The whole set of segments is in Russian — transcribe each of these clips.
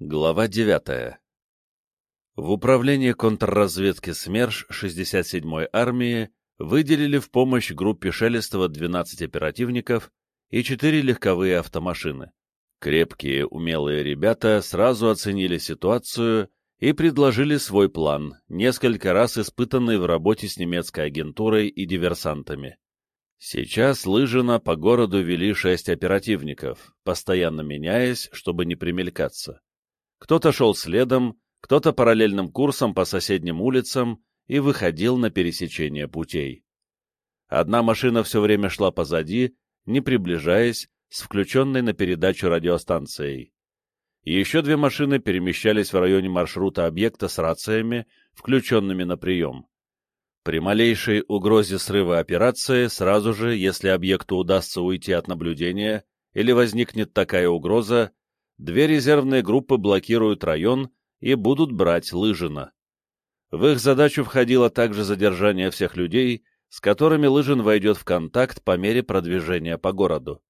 Глава 9. В управлении контрразведки СМЕРШ 67-й армии выделили в помощь группе Шелестова 12 оперативников и 4 легковые автомашины. Крепкие, умелые ребята сразу оценили ситуацию и предложили свой план, несколько раз испытанный в работе с немецкой агентурой и диверсантами. Сейчас Лыжина по городу вели шесть оперативников, постоянно меняясь, чтобы не примелькаться. Кто-то шел следом, кто-то параллельным курсом по соседним улицам и выходил на пересечение путей. Одна машина все время шла позади, не приближаясь, с включенной на передачу радиостанцией. Еще две машины перемещались в районе маршрута объекта с рациями, включенными на прием. При малейшей угрозе срыва операции, сразу же, если объекту удастся уйти от наблюдения или возникнет такая угроза, две резервные группы блокируют район и будут брать Лыжина. В их задачу входило также задержание всех людей, с которыми Лыжин войдет в контакт по мере продвижения по городу.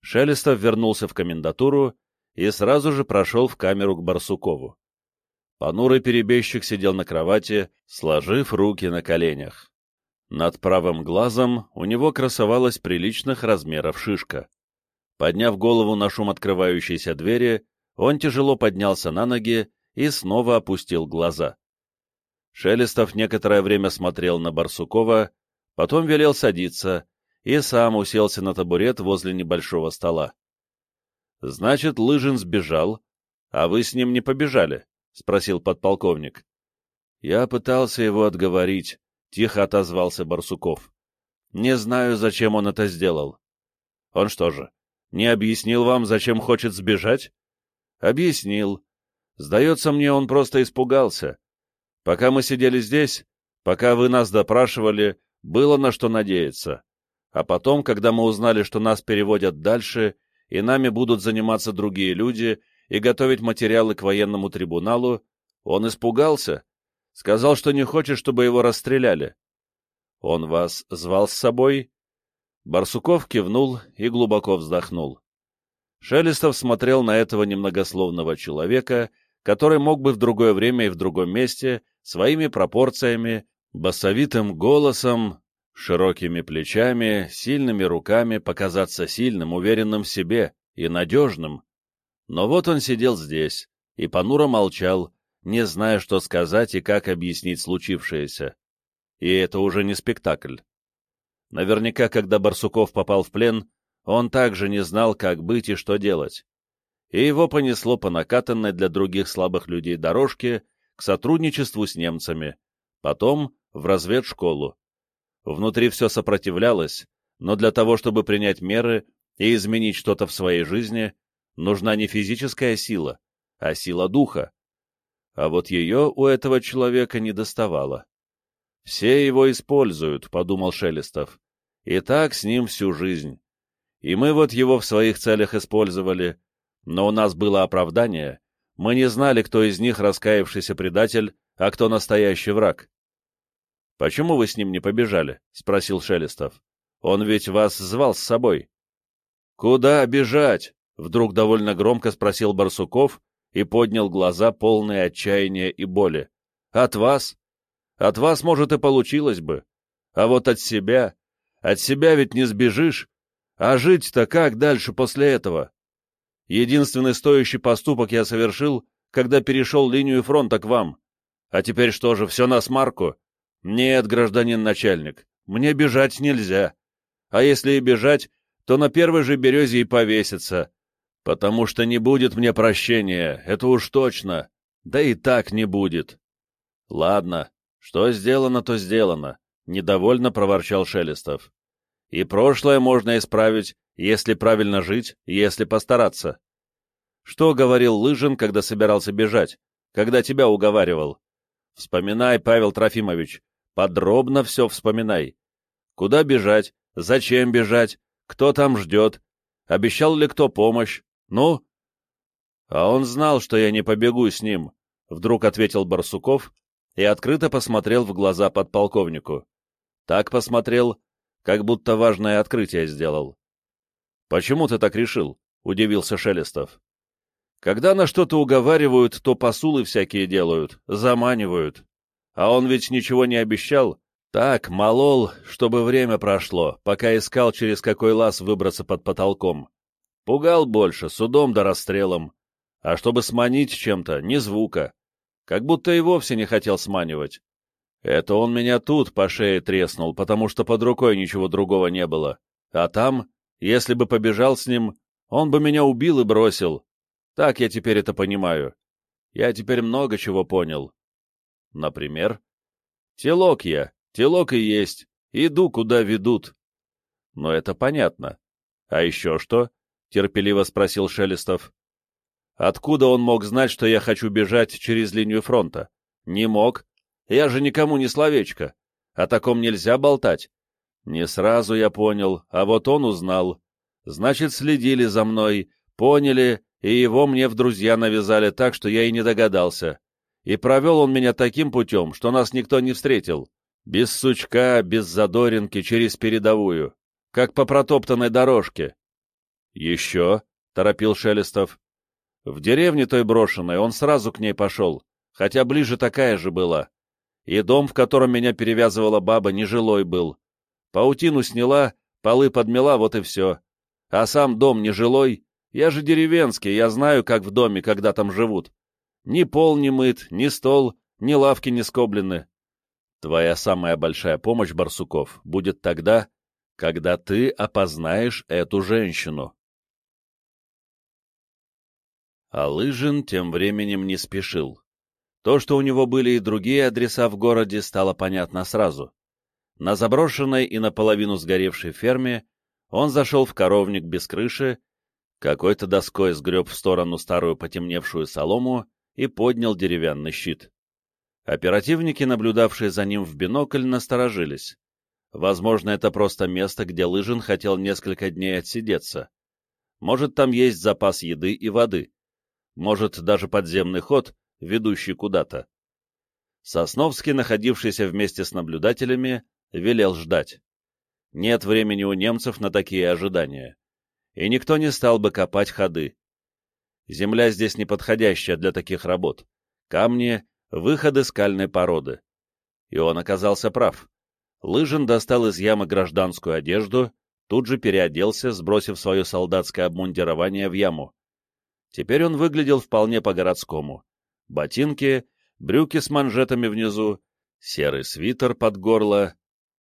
Шелестов вернулся в комендатуру и сразу же прошел в камеру к Барсукову. Понурый перебежчик сидел на кровати, сложив руки на коленях. Над правым глазом у него красовалась приличных размеров шишка. Подняв голову на шум открывающейся двери, он тяжело поднялся на ноги и снова опустил глаза. Шелестов некоторое время смотрел на Барсукова, потом велел садиться и сам уселся на табурет возле небольшого стола. — Значит, Лыжин сбежал, а вы с ним не побежали? — спросил подполковник. — Я пытался его отговорить, — тихо отозвался Барсуков. — Не знаю, зачем он это сделал. — Он что же, не объяснил вам, зачем хочет сбежать? Объяснил. Сдается мне, он просто испугался. Пока мы сидели здесь, пока вы нас допрашивали, было на что надеяться. А потом, когда мы узнали, что нас переводят дальше, и нами будут заниматься другие люди, и готовить материалы к военному трибуналу, он испугался. Сказал, что не хочет, чтобы его расстреляли. Он вас звал с собой? Барсуков кивнул и глубоко вздохнул. Шелестов смотрел на этого немногословного человека, который мог бы в другое время и в другом месте своими пропорциями, басовитым голосом, широкими плечами, сильными руками показаться сильным, уверенным в себе и надежным. Но вот он сидел здесь и понуро молчал, не зная, что сказать и как объяснить случившееся. И это уже не спектакль. Наверняка, когда Барсуков попал в плен, он также не знал, как быть и что делать. И его понесло по накатанной для других слабых людей дорожке к сотрудничеству с немцами, потом в разведшколу. Внутри все сопротивлялось, но для того, чтобы принять меры и изменить что-то в своей жизни, нужна не физическая сила, а сила духа. А вот ее у этого человека не доставало. «Все его используют», — подумал Шелестов. «И так с ним всю жизнь. И мы вот его в своих целях использовали, но у нас было оправдание. Мы не знали, кто из них раскаявшийся предатель, а кто настоящий враг». «Почему вы с ним не побежали?» — спросил Шелестов. «Он ведь вас звал с собой». «Куда бежать?» — вдруг довольно громко спросил Барсуков и поднял глаза, полные отчаяния и боли. «От вас? От вас, может, и получилось бы. А вот от себя... От себя ведь не сбежишь. А жить-то как дальше после этого? Единственный стоящий поступок я совершил, когда перешел линию фронта к вам. А теперь что же, все на смарку? Нет, гражданин начальник, мне бежать нельзя. А если и бежать, то на первой же березе и повеситься. Потому что не будет мне прощения, это уж точно. Да и так не будет. Ладно, «Что сделано, то сделано», — недовольно проворчал Шелестов. «И прошлое можно исправить, если правильно жить, если постараться». «Что говорил Лыжин, когда собирался бежать? Когда тебя уговаривал?» «Вспоминай, Павел Трофимович, подробно все вспоминай. Куда бежать? Зачем бежать? Кто там ждет? Обещал ли кто помощь? Ну?» «А он знал, что я не побегу с ним», — вдруг ответил Барсуков и открыто посмотрел в глаза подполковнику. Так посмотрел, как будто важное открытие сделал. «Почему ты так решил?» — удивился Шелестов. Когда на что-то уговаривают, то посулы всякие делают, заманивают. А он ведь ничего не обещал. Так, молол, чтобы время прошло, пока искал, через какой лаз выбраться под потолком. Пугал больше, судом да расстрелом. А чтобы сманить чем-то, ни звука. Как будто и вовсе не хотел сманивать. Это он меня тут по шее треснул, потому что под рукой ничего другого не было. А там, если бы побежал с ним, он бы меня убил и бросил. Так я теперь это понимаю. Я теперь много чего понял. Например? Телок я, телок и есть. Иду, куда ведут. Но это понятно. А еще что? Терпеливо спросил Шелестов. Откуда он мог знать, что я хочу бежать через линию фронта? Не мог. Я же никому не словечко. О таком нельзя болтать. Не сразу я понял, а вот он узнал. Значит, следили за мной, поняли, и его мне в друзья навязали так, что я и не догадался. И провел он меня таким путем, что нас никто не встретил. Без сучка, без задоринки, через передовую. Как по протоптанной дорожке. «Еще?» — торопил Шелестов. «В деревне той брошенной он сразу к ней пошел, хотя ближе такая же была. И дом, в котором меня перевязывала баба, нежилой был. Паутину сняла, полы подмела, вот и все. А сам дом нежилой. Я же деревенский, я знаю, как в доме, когда там живут. Ни пол не мыт, ни стол, ни лавки не скоблены. Твоя самая большая помощь, Барсуков, будет тогда, когда ты опознаешь эту женщину. А Лыжин тем временем не спешил. То, что у него были и другие адреса в городе, стало понятно сразу. На заброшенной и наполовину сгоревшей ферме он зашел в коровник без крыши, какой-то доской сгреб в сторону старую потемневшую солому и поднял деревянный щит. Оперативники, наблюдавшие за ним в бинокль, насторожились. Возможно, это просто место, где Лыжин хотел несколько дней отсидеться. Может, там есть запас еды и воды. Может, даже подземный ход, ведущий куда-то. Сосновский, находившийся вместе с наблюдателями, велел ждать. Нет времени у немцев на такие ожидания. И никто не стал бы копать ходы. Земля здесь неподходящая для таких работ. Камни — выходы скальной породы. И он оказался прав. Лыжин достал из ямы гражданскую одежду, тут же переоделся, сбросив свое солдатское обмундирование в яму. Теперь он выглядел вполне по-городскому. Ботинки, брюки с манжетами внизу, серый свитер под горло,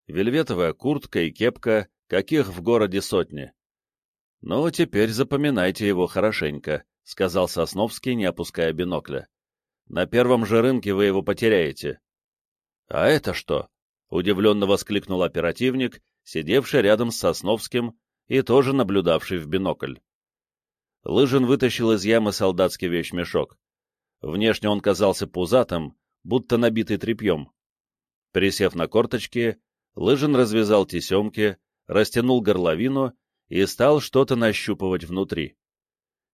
вельветовая куртка и кепка, каких в городе сотни. «Ну, теперь запоминайте его хорошенько», — сказал Сосновский, не опуская бинокля. «На первом же рынке вы его потеряете». «А это что?» — удивленно воскликнул оперативник, сидевший рядом с Сосновским и тоже наблюдавший в бинокль. Лыжин вытащил из ямы солдатский вещмешок. Внешне он казался пузатым, будто набитый тряпьем. Присев на корточки, Лыжин развязал тесемки, растянул горловину и стал что-то нащупывать внутри.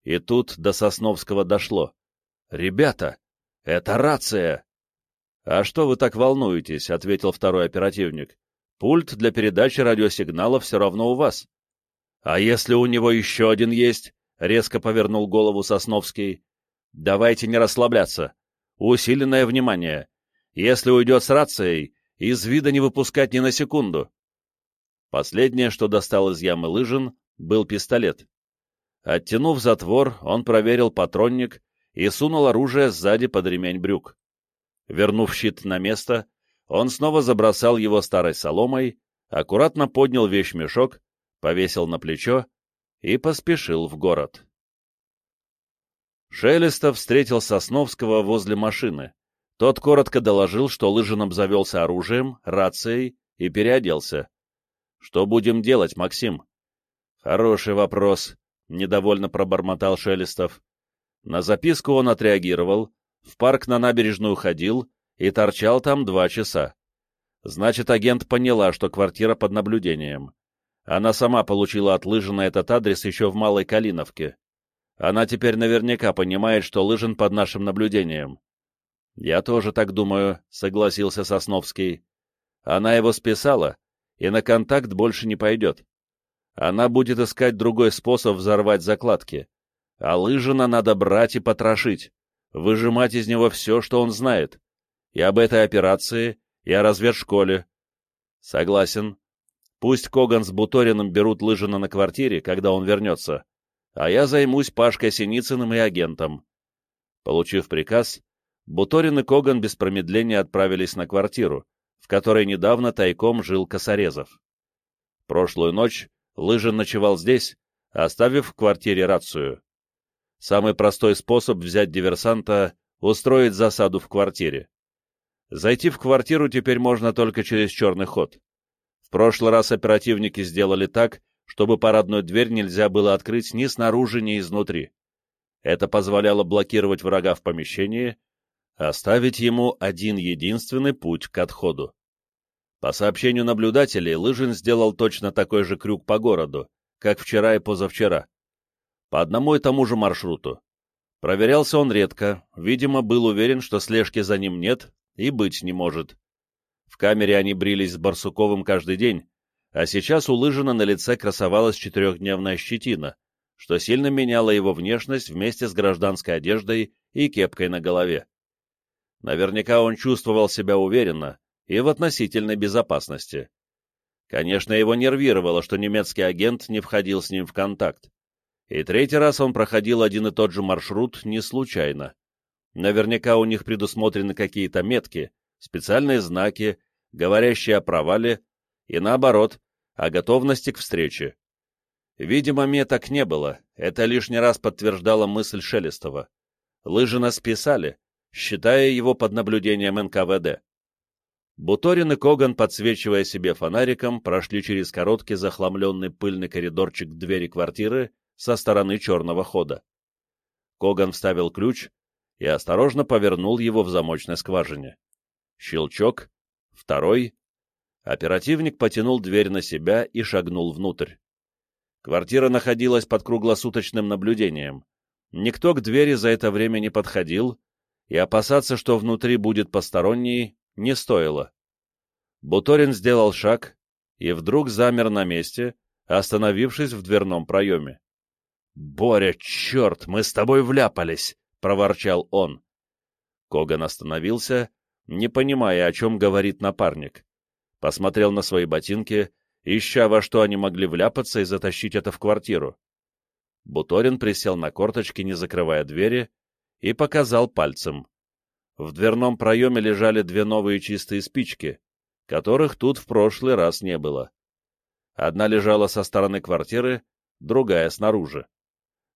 И тут до Сосновского дошло. «Ребята, это рация!» «А что вы так волнуетесь?» — ответил второй оперативник. «Пульт для передачи радиосигнала все равно у вас». «А если у него еще один есть?» — резко повернул голову Сосновский. «Давайте не расслабляться. Усиленное внимание. Если уйдет с рацией, из вида не выпускать ни на секунду. Последнее, что достал из ямы лыжин, был пистолет. Оттянув затвор, он проверил патронник и сунул оружие сзади под ремень брюк. Вернув щит на место, он снова забросал его старой соломой, аккуратно поднял вещмешок, повесил на плечо и поспешил в город. Шелестов встретил Сосновского возле машины. Тот коротко доложил, что Лыжин обзавелся оружием, рацией и переоделся. «Что будем делать, Максим?» «Хороший вопрос», — недовольно пробормотал Шелестов. На записку он отреагировал, в парк на набережную ходил и торчал там два часа. Значит, агент поняла, что квартира под наблюдением. Она сама получила от Лыжина этот адрес еще в Малой Калиновке. Она теперь наверняка понимает, что Лыжин под нашим наблюдением. «Я тоже так думаю», — согласился Сосновский. «Она его списала, и на контакт больше не пойдет. Она будет искать другой способ взорвать закладки. А Лыжина надо брать и потрошить, выжимать из него все, что он знает. И об этой операции, и о разведшколе. Согласен. Пусть Коган с Буториным берут Лыжина на квартире, когда он вернется, а я займусь Пашкой Синицыным и агентом. Получив приказ, Буторин и Коган без промедления отправились на квартиру, в которой недавно тайком жил Косорезов. Прошлую ночь Лыжин ночевал здесь, оставив в квартире рацию. Самый простой способ взять диверсанта — устроить засаду в квартире. Зайти в квартиру теперь можно только через черный ход. Прошлый раз оперативники сделали так, чтобы парадную дверь нельзя было открыть ни снаружи, ни изнутри. Это позволяло блокировать врага в помещении, оставить ему один единственный путь к отходу. По сообщению наблюдателей, Лыжин сделал точно такой же крюк по городу, как вчера и позавчера. По одному и тому же маршруту. Проверялся он редко, видимо, был уверен, что слежки за ним нет и быть не может. В камере они брились с Барсуковым каждый день, а сейчас у Лыжина на лице красовалась четырехдневная щетина, что сильно меняло его внешность вместе с гражданской одеждой и кепкой на голове. Наверняка он чувствовал себя уверенно и в относительной безопасности. Конечно, его нервировало, что немецкий агент не входил с ним в контакт. И третий раз он проходил один и тот же маршрут не случайно. Наверняка у них предусмотрены какие-то метки, специальные знаки, говорящие о провале, и наоборот, о готовности к встрече. Видимо, меток не было, это лишний раз подтверждало мысль Шелестова. Лыжина списали, считая его под наблюдением НКВД. Буторин и Коган, подсвечивая себе фонариком, прошли через короткий захламленный пыльный коридорчик к двери квартиры со стороны черного хода. Коган вставил ключ и осторожно повернул его в замочной скважине. Щелчок, второй. Оперативник потянул дверь на себя и шагнул внутрь. Квартира находилась под круглосуточным наблюдением. Никто к двери за это время не подходил, и опасаться, что внутри будет посторонний, не стоило. Буторин сделал шаг и вдруг замер на месте, остановившись в дверном проеме. — Боря, черт, мы с тобой вляпались! — проворчал он. Коган остановился, не понимая, о чем говорит напарник. Посмотрел на свои ботинки, ища, во что они могли вляпаться и затащить это в квартиру. Буторин присел на корточки, не закрывая двери, и показал пальцем. В дверном проеме лежали две новые чистые спички, которых тут в прошлый раз не было. Одна лежала со стороны квартиры, другая снаружи.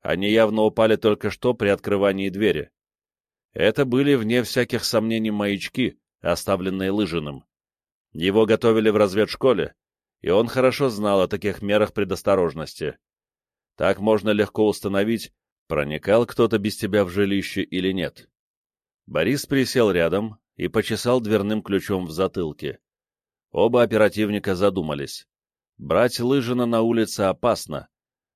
Они явно упали только что при открывании двери. Это были, вне всяких сомнений, маячки, оставленные Лыжиным. Его готовили в разведшколе, и он хорошо знал о таких мерах предосторожности. Так можно легко установить, проникал кто-то без тебя в жилище или нет. Борис присел рядом и почесал дверным ключом в затылке. Оба оперативника задумались. Брать Лыжина на улице опасно.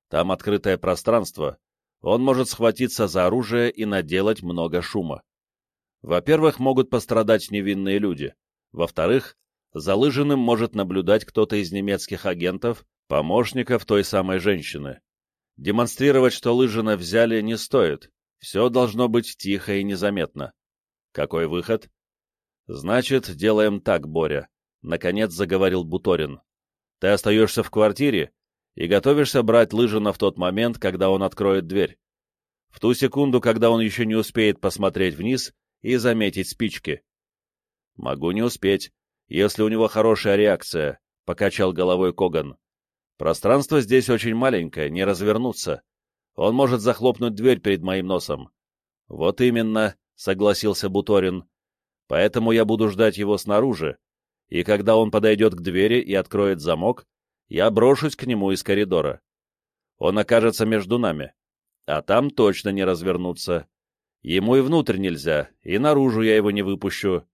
Там открытое пространство. Он может схватиться за оружие и наделать много шума. Во-первых, могут пострадать невинные люди. Во-вторых, за Лыжиным может наблюдать кто-то из немецких агентов, помощников той самой женщины. Демонстрировать, что Лыжина взяли, не стоит. Все должно быть тихо и незаметно. Какой выход? Значит, делаем так, Боря. Наконец заговорил Буторин. Ты остаешься в квартире и готовишься брать Лыжина в тот момент, когда он откроет дверь. В ту секунду, когда он еще не успеет посмотреть вниз и заметить спички. Могу не успеть, если у него хорошая реакция, — покачал головой Коган. Пространство здесь очень маленькое, не развернуться. Он может захлопнуть дверь перед моим носом. Вот именно, — согласился Буторин. Поэтому я буду ждать его снаружи, и когда он подойдет к двери и откроет замок, я брошусь к нему из коридора. Он окажется между нами, а там точно не развернуться. Ему и внутрь нельзя, и наружу я его не выпущу.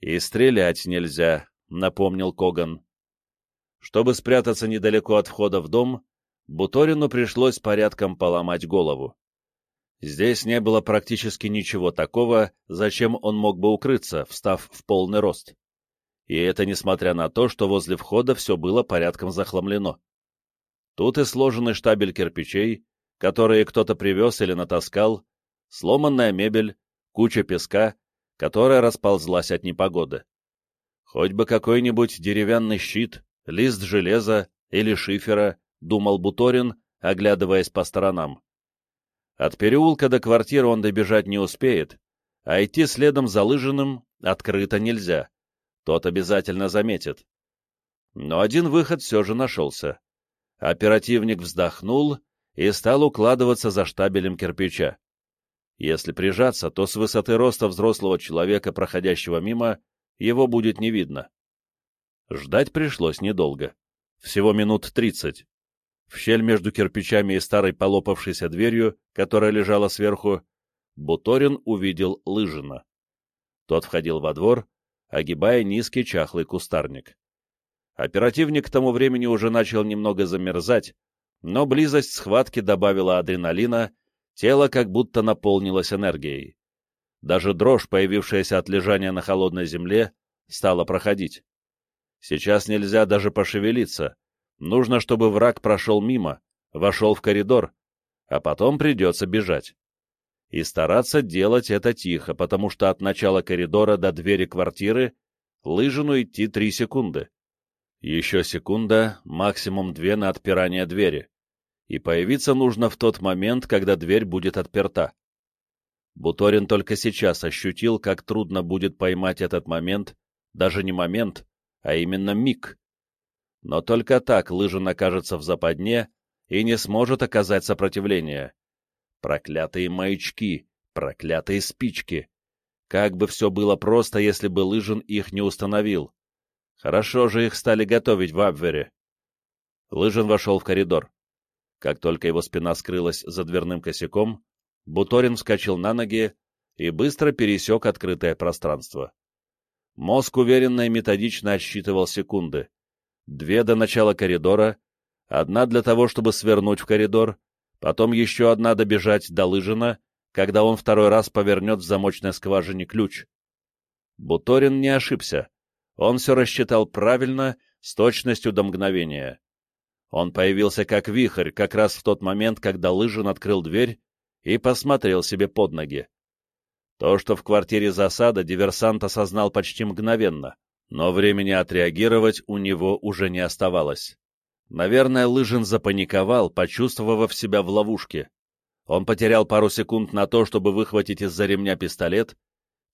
«И стрелять нельзя», — напомнил Коган. Чтобы спрятаться недалеко от входа в дом, Буторину пришлось порядком поломать голову. Здесь не было практически ничего такого, зачем он мог бы укрыться, встав в полный рост. И это несмотря на то, что возле входа все было порядком захламлено. Тут и сложенный штабель кирпичей, которые кто-то привез или натаскал, сломанная мебель, куча песка, которая расползлась от непогоды. Хоть бы какой-нибудь деревянный щит, лист железа или шифера, думал Буторин, оглядываясь по сторонам. От переулка до квартиры он добежать не успеет, а идти следом за лыжиным открыто нельзя. Тот обязательно заметит. Но один выход все же нашелся. Оперативник вздохнул и стал укладываться за штабелем кирпича. Если прижаться, то с высоты роста взрослого человека, проходящего мимо, его будет не видно. Ждать пришлось недолго. Всего минут тридцать. В щель между кирпичами и старой полопавшейся дверью, которая лежала сверху, Буторин увидел Лыжина. Тот входил во двор, огибая низкий чахлый кустарник. Оперативник к тому времени уже начал немного замерзать, но близость схватки добавила адреналина, тело как будто наполнилось энергией. Даже дрожь, появившаяся от лежания на холодной земле, стала проходить. Сейчас нельзя даже пошевелиться, нужно, чтобы враг прошел мимо, вошел в коридор, а потом придется бежать. И стараться делать это тихо, потому что от начала коридора до двери квартиры Лыжину идти три секунды. Еще секунда, максимум две на отпирание двери. И появиться нужно в тот момент, когда дверь будет отперта. Буторин только сейчас ощутил, как трудно будет поймать этот момент, даже не момент, а именно миг. Но только так Лыжин окажется в западне и не сможет оказать сопротивление. Проклятые маячки, проклятые спички. Как бы все было просто, если бы Лыжин их не установил. Хорошо же их стали готовить в Абвере. Лыжин вошел в коридор. Как только его спина скрылась за дверным косяком, Буторин вскочил на ноги и быстро пересек открытое пространство. Мозг уверенно и методично отсчитывал секунды. Две до начала коридора, одна для того, чтобы свернуть в коридор, потом еще одна добежать до Лыжина, когда он второй раз повернет в замочной скважине ключ. Буторин не ошибся. Он все рассчитал правильно, с точностью до мгновения. Он появился как вихрь, как раз в тот момент, когда Лыжин открыл дверь и посмотрел себе под ноги. То, что в квартире засада, диверсант осознал почти мгновенно, но времени отреагировать у него уже не оставалось. Наверное, Лыжин запаниковал, почувствовав себя в ловушке. Он потерял пару секунд на то, чтобы выхватить из-за ремня пистолет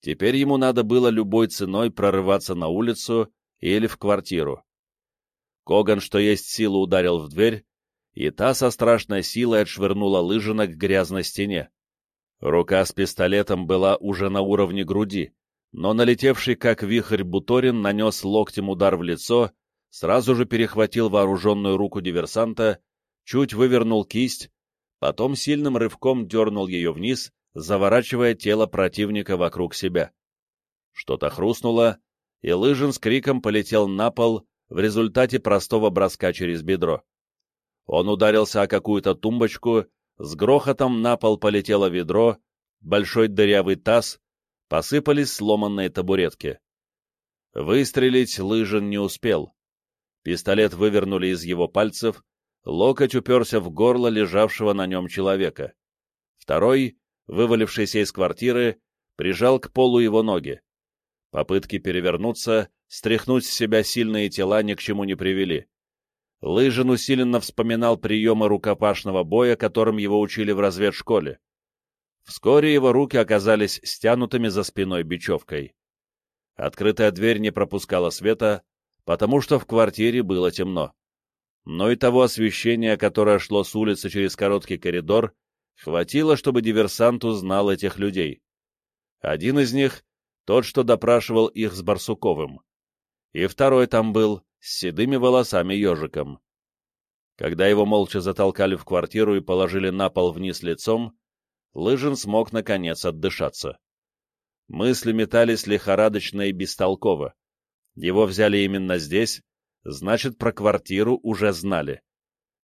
Теперь ему надо было любой ценой прорываться на улицу или в квартиру. Коган, что есть силу, ударил в дверь, и та со страшной силой отшвырнула Лыжина к грязной стене. Рука с пистолетом была уже на уровне груди, но налетевший как вихрь Буторин нанес локтем удар в лицо, сразу же перехватил вооруженную руку диверсанта, чуть вывернул кисть, потом сильным рывком дернул ее вниз заворачивая тело противника вокруг себя. Что-то хрустнуло, и Лыжин с криком полетел на пол в результате простого броска через бедро. Он ударился о какую-то тумбочку, с грохотом на пол полетело ведро, большой дырявый таз, посыпались сломанные табуретки. Выстрелить Лыжин не успел. Пистолет вывернули из его пальцев, локоть уперся в горло лежавшего на нем человека. Второй вывалившийся из квартиры, прижал к полу его ноги. Попытки перевернуться, стряхнуть с себя сильные тела ни к чему не привели. Лыжин усиленно вспоминал приемы рукопашного боя, которым его учили в разведшколе. Вскоре его руки оказались стянутыми за спиной бечевкой. Открытая дверь не пропускала света, потому что в квартире было темно. Но и того освещения, которое шло с улицы через короткий коридор, Хватило, чтобы диверсант узнал этих людей. Один из них — тот, что допрашивал их с Барсуковым. И второй там был, с седыми волосами ежиком. Когда его молча затолкали в квартиру и положили на пол вниз лицом, Лыжин смог, наконец, отдышаться. Мысли метались лихорадочно и бестолково. Его взяли именно здесь, значит, про квартиру уже знали.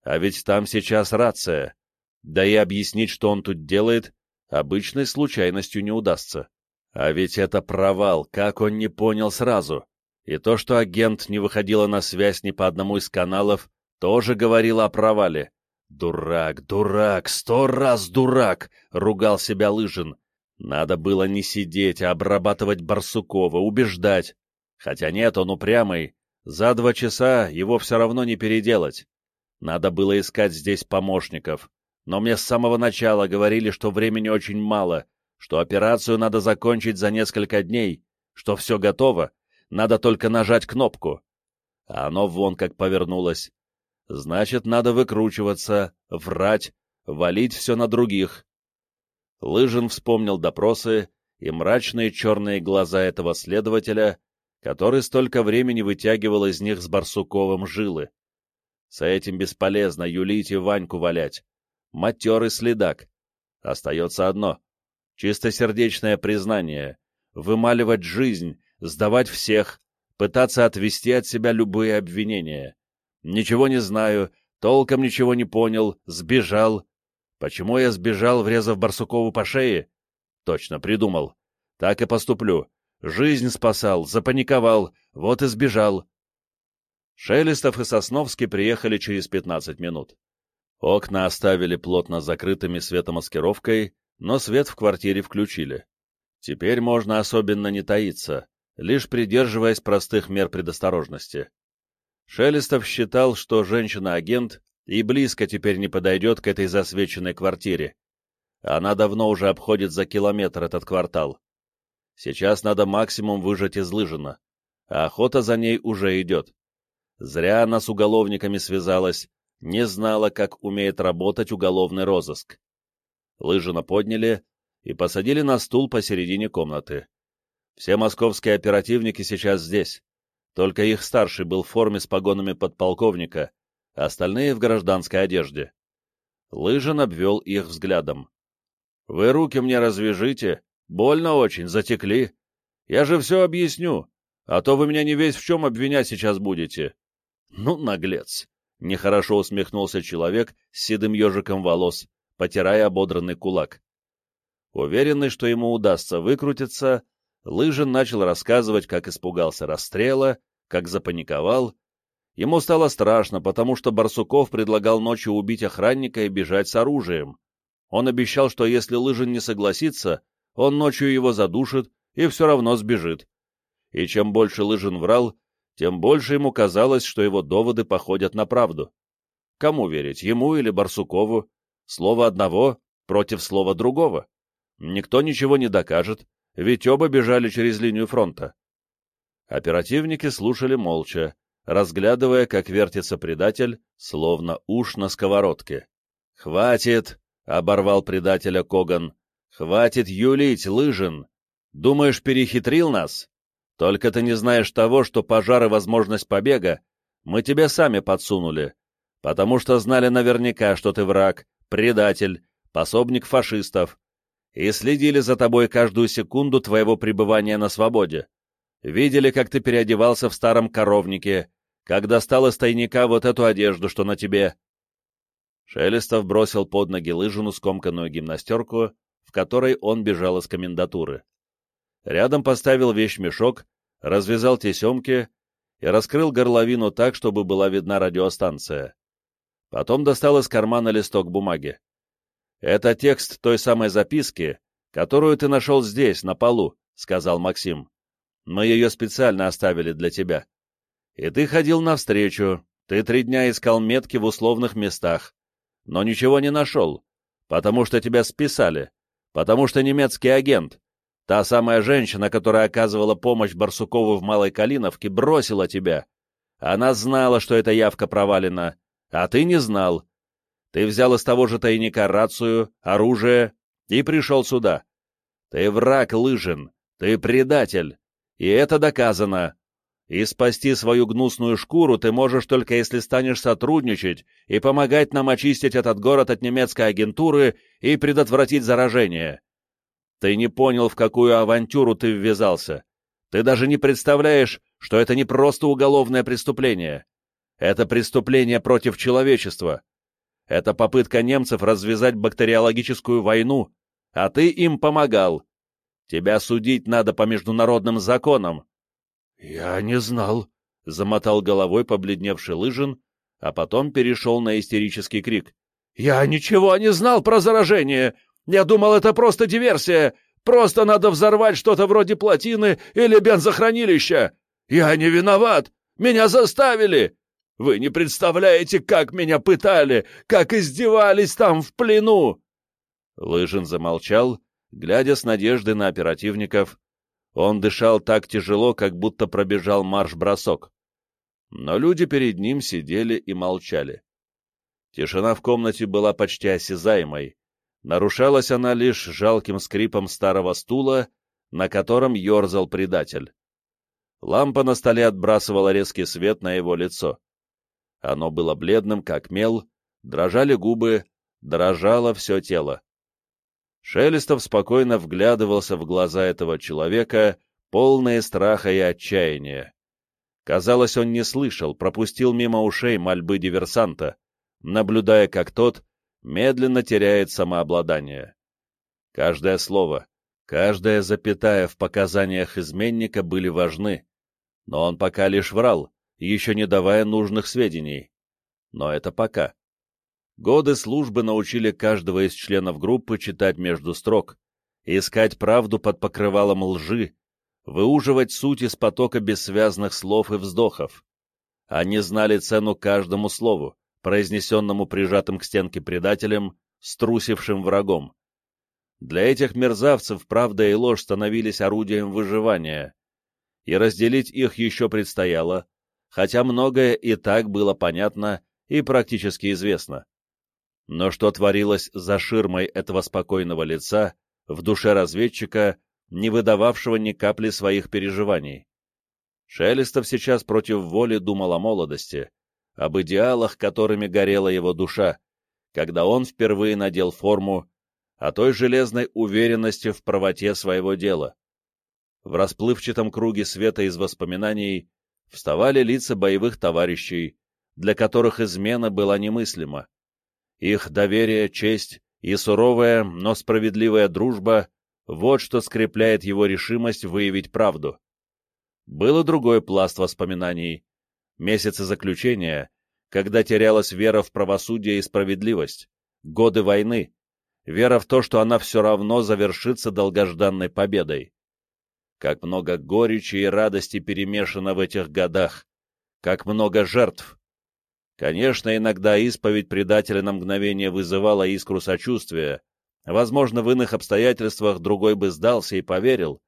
А ведь там сейчас рация, да и объяснить, что он тут делает, обычной случайностью не удастся. А ведь это провал, как он не понял сразу. И то, что агент не выходила на связь ни по одному из каналов, тоже говорило о провале. Дурак, дурак, сто раз дурак, ругал себя Лыжин. Надо было не сидеть, а обрабатывать Барсукова, убеждать. Хотя нет, он упрямый. За два часа его все равно не переделать. Надо было искать здесь помощников. Но мне с самого начала говорили, что времени очень мало, что операцию надо закончить за несколько дней, что все готово, надо только нажать кнопку. А оно вон как повернулось. Значит, надо выкручиваться, врать, валить все на других. Лыжин вспомнил допросы и мрачные черные глаза этого следователя, который столько времени вытягивал из них с Барсуковым жилы. С этим бесполезно юлить и Ваньку валять. Матерый следак. Остается одно — чистосердечное признание, вымаливать жизнь, сдавать всех, пытаться отвести от себя любые обвинения. Ничего не знаю, толком ничего не понял, сбежал. Почему я сбежал, врезав Барсукову по шее? Точно, придумал. Так и поступлю. Жизнь спасал, запаниковал, вот и сбежал. Шелестов и Сосновский приехали через 15 минут. Окна оставили плотно закрытыми светомаскировкой, но свет в квартире включили. Теперь можно особенно не таиться, лишь придерживаясь простых мер предосторожности. Шелестов считал, что женщина-агент и близко теперь не подойдет к этой засвеченной квартире. Она давно уже обходит за километр этот квартал. Сейчас надо максимум выжать из Лыжина, а охота за ней уже идет. Зря она с уголовниками связалась, не знала, как умеет работать уголовный розыск. Лыжина подняли и посадили на стул посередине комнаты. Все московские оперативники сейчас здесь. Только их старший был в форме с погонами подполковника, остальные в гражданской одежде. Лыжин обвел их взглядом. — Вы руки мне развяжите. Больно очень, затекли. Я же все объясню, а то вы меня не весь в чем обвинять сейчас будете. — Ну, наглец! — нехорошо усмехнулся человек с седым ежиком волос, потирая ободранный кулак. Уверенный, что ему удастся выкрутиться, Лыжин начал рассказывать, как испугался расстрела, как запаниковал. Ему стало страшно, потому что Барсуков предлагал ночью убить охранника и бежать с оружием. Он обещал, что если Лыжин не согласится, он ночью его задушит и все равно сбежит. И чем больше Лыжин врал, тем больше ему казалось, что его доводы походят на правду. Кому верить, ему или Барсукову? Слово одного против слова другого. Никто ничего не докажет, ведь оба бежали через линию фронта. Оперативники слушали молча, разглядывая, как вертится предатель, словно уж на сковородке. «Хватит!» — оборвал предателя Коган. «Хватит юлить, Лыжин! Думаешь, перехитрил нас? Только ты не знаешь того, что пожар и возможность побега мы тебе сами подсунули, потому что знали наверняка, что ты враг, предатель, пособник фашистов, и следили за тобой каждую секунду твоего пребывания на свободе. Видели, как ты переодевался в старом коровнике, как достал из тайника вот эту одежду, что на тебе. Шелестов бросил под ноги лыжину скомканную гимнастерку, в которой он бежал из комендатуры. Рядом поставил вещмешок, развязал тесемки и раскрыл горловину так, чтобы была видна радиостанция. Потом достал из кармана листок бумаги. «Это текст той самой записки, которую ты нашел здесь, на полу», — сказал Максим. «Мы ее специально оставили для тебя. И ты ходил навстречу, ты три дня искал метки в условных местах, но ничего не нашел, потому что тебя списали, потому что немецкий агент, та самая женщина, которая оказывала помощь Барсукову в Малой Калиновке, бросила тебя. Она знала, что эта явка провалена, а ты не знал, ты взял из того же тайника рацию, оружие и пришел сюда. Ты враг, Лыжин, ты предатель, и это доказано. И спасти свою гнусную шкуру ты можешь только если станешь сотрудничать и помогать нам очистить этот город от немецкой агентуры и предотвратить заражение. Ты не понял, в какую авантюру ты ввязался. Ты даже не представляешь, что это не просто уголовное преступление. Это преступление против человечества. Это попытка немцев развязать бактериологическую войну, а ты им помогал. Тебя судить надо по международным законам. — Я не знал, — замотал головой побледневший Лыжин, а потом перешел на истерический крик. «Я ничего не знал про заражение! Я думал, это просто диверсия! Просто надо взорвать что-то вроде плотины или бензохранилища! Я не виноват! Меня заставили! Вы не представляете, как меня пытали, как издевались там в плену!» Лыжин замолчал, глядя с надеждой на оперативников. Он дышал так тяжело, как будто пробежал марш-бросок. Но люди перед ним сидели и молчали. Тишина в комнате была почти осязаемой. Нарушалась она лишь жалким скрипом старого стула, на котором ерзал предатель. Лампа на столе отбрасывала резкий свет на его лицо. Оно было бледным, как мел, дрожали губы, дрожало все тело. Шелестов спокойно вглядывался в глаза этого человека, полные страха и отчаяния. Казалось, он не слышал, пропустил мимо ушей мольбы диверсанта, наблюдая, как тот медленно теряет самообладание. Каждое слово, каждая запятая в показаниях изменника были важны, но он пока лишь врал, еще не давая нужных сведений. Но это пока. Годы службы научили каждого из членов группы читать между строк, искать правду под покрывалом лжи, выуживать суть из потока бессвязных слов и вздохов. Они знали цену каждому слову, произнесенному прижатым к стенке предателем, струсившим врагом. Для этих мерзавцев правда и ложь становились орудием выживания, и разделить их еще предстояло, хотя многое и так было понятно и практически известно. Но что творилось за ширмой этого спокойного лица, в душе разведчика, не выдававшего ни капли своих переживаний? Шелестов сейчас против воли думал о молодости, об идеалах, которыми горела его душа, когда он впервые надел форму, о той железной уверенности в правоте своего дела. В расплывчатом круге света из воспоминаний вставали лица боевых товарищей, для которых измена была немыслима. Их доверие, честь и суровая, но справедливая дружба — вот что скрепляет его решимость выявить правду. Был и другой пласт воспоминаний. Месяцы заключения, когда терялась вера в правосудие и справедливость, годы войны, вера в то, что она все равно завершится долгожданной победой. Как много горечи и радости перемешано в этих годах, как много жертв, Конечно, иногда исповедь предателя на мгновение вызывала искру сочувствия, возможно, в иных обстоятельствах другой бы сдался и поверил,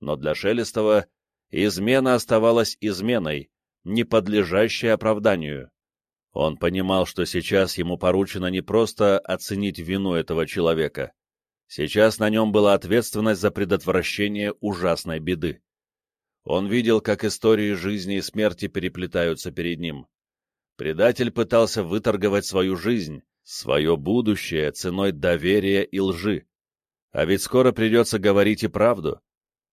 но для Шелестова измена оставалась изменой, не подлежащей оправданию. Он понимал, что сейчас ему поручено не просто оценить вину этого человека. Сейчас на нем была ответственность за предотвращение ужасной беды. Он видел, как истории жизни и смерти переплетаются перед ним. Предатель пытался выторговать свою жизнь, свое будущее ценой доверия и лжи. А ведь скоро придется говорить и правду.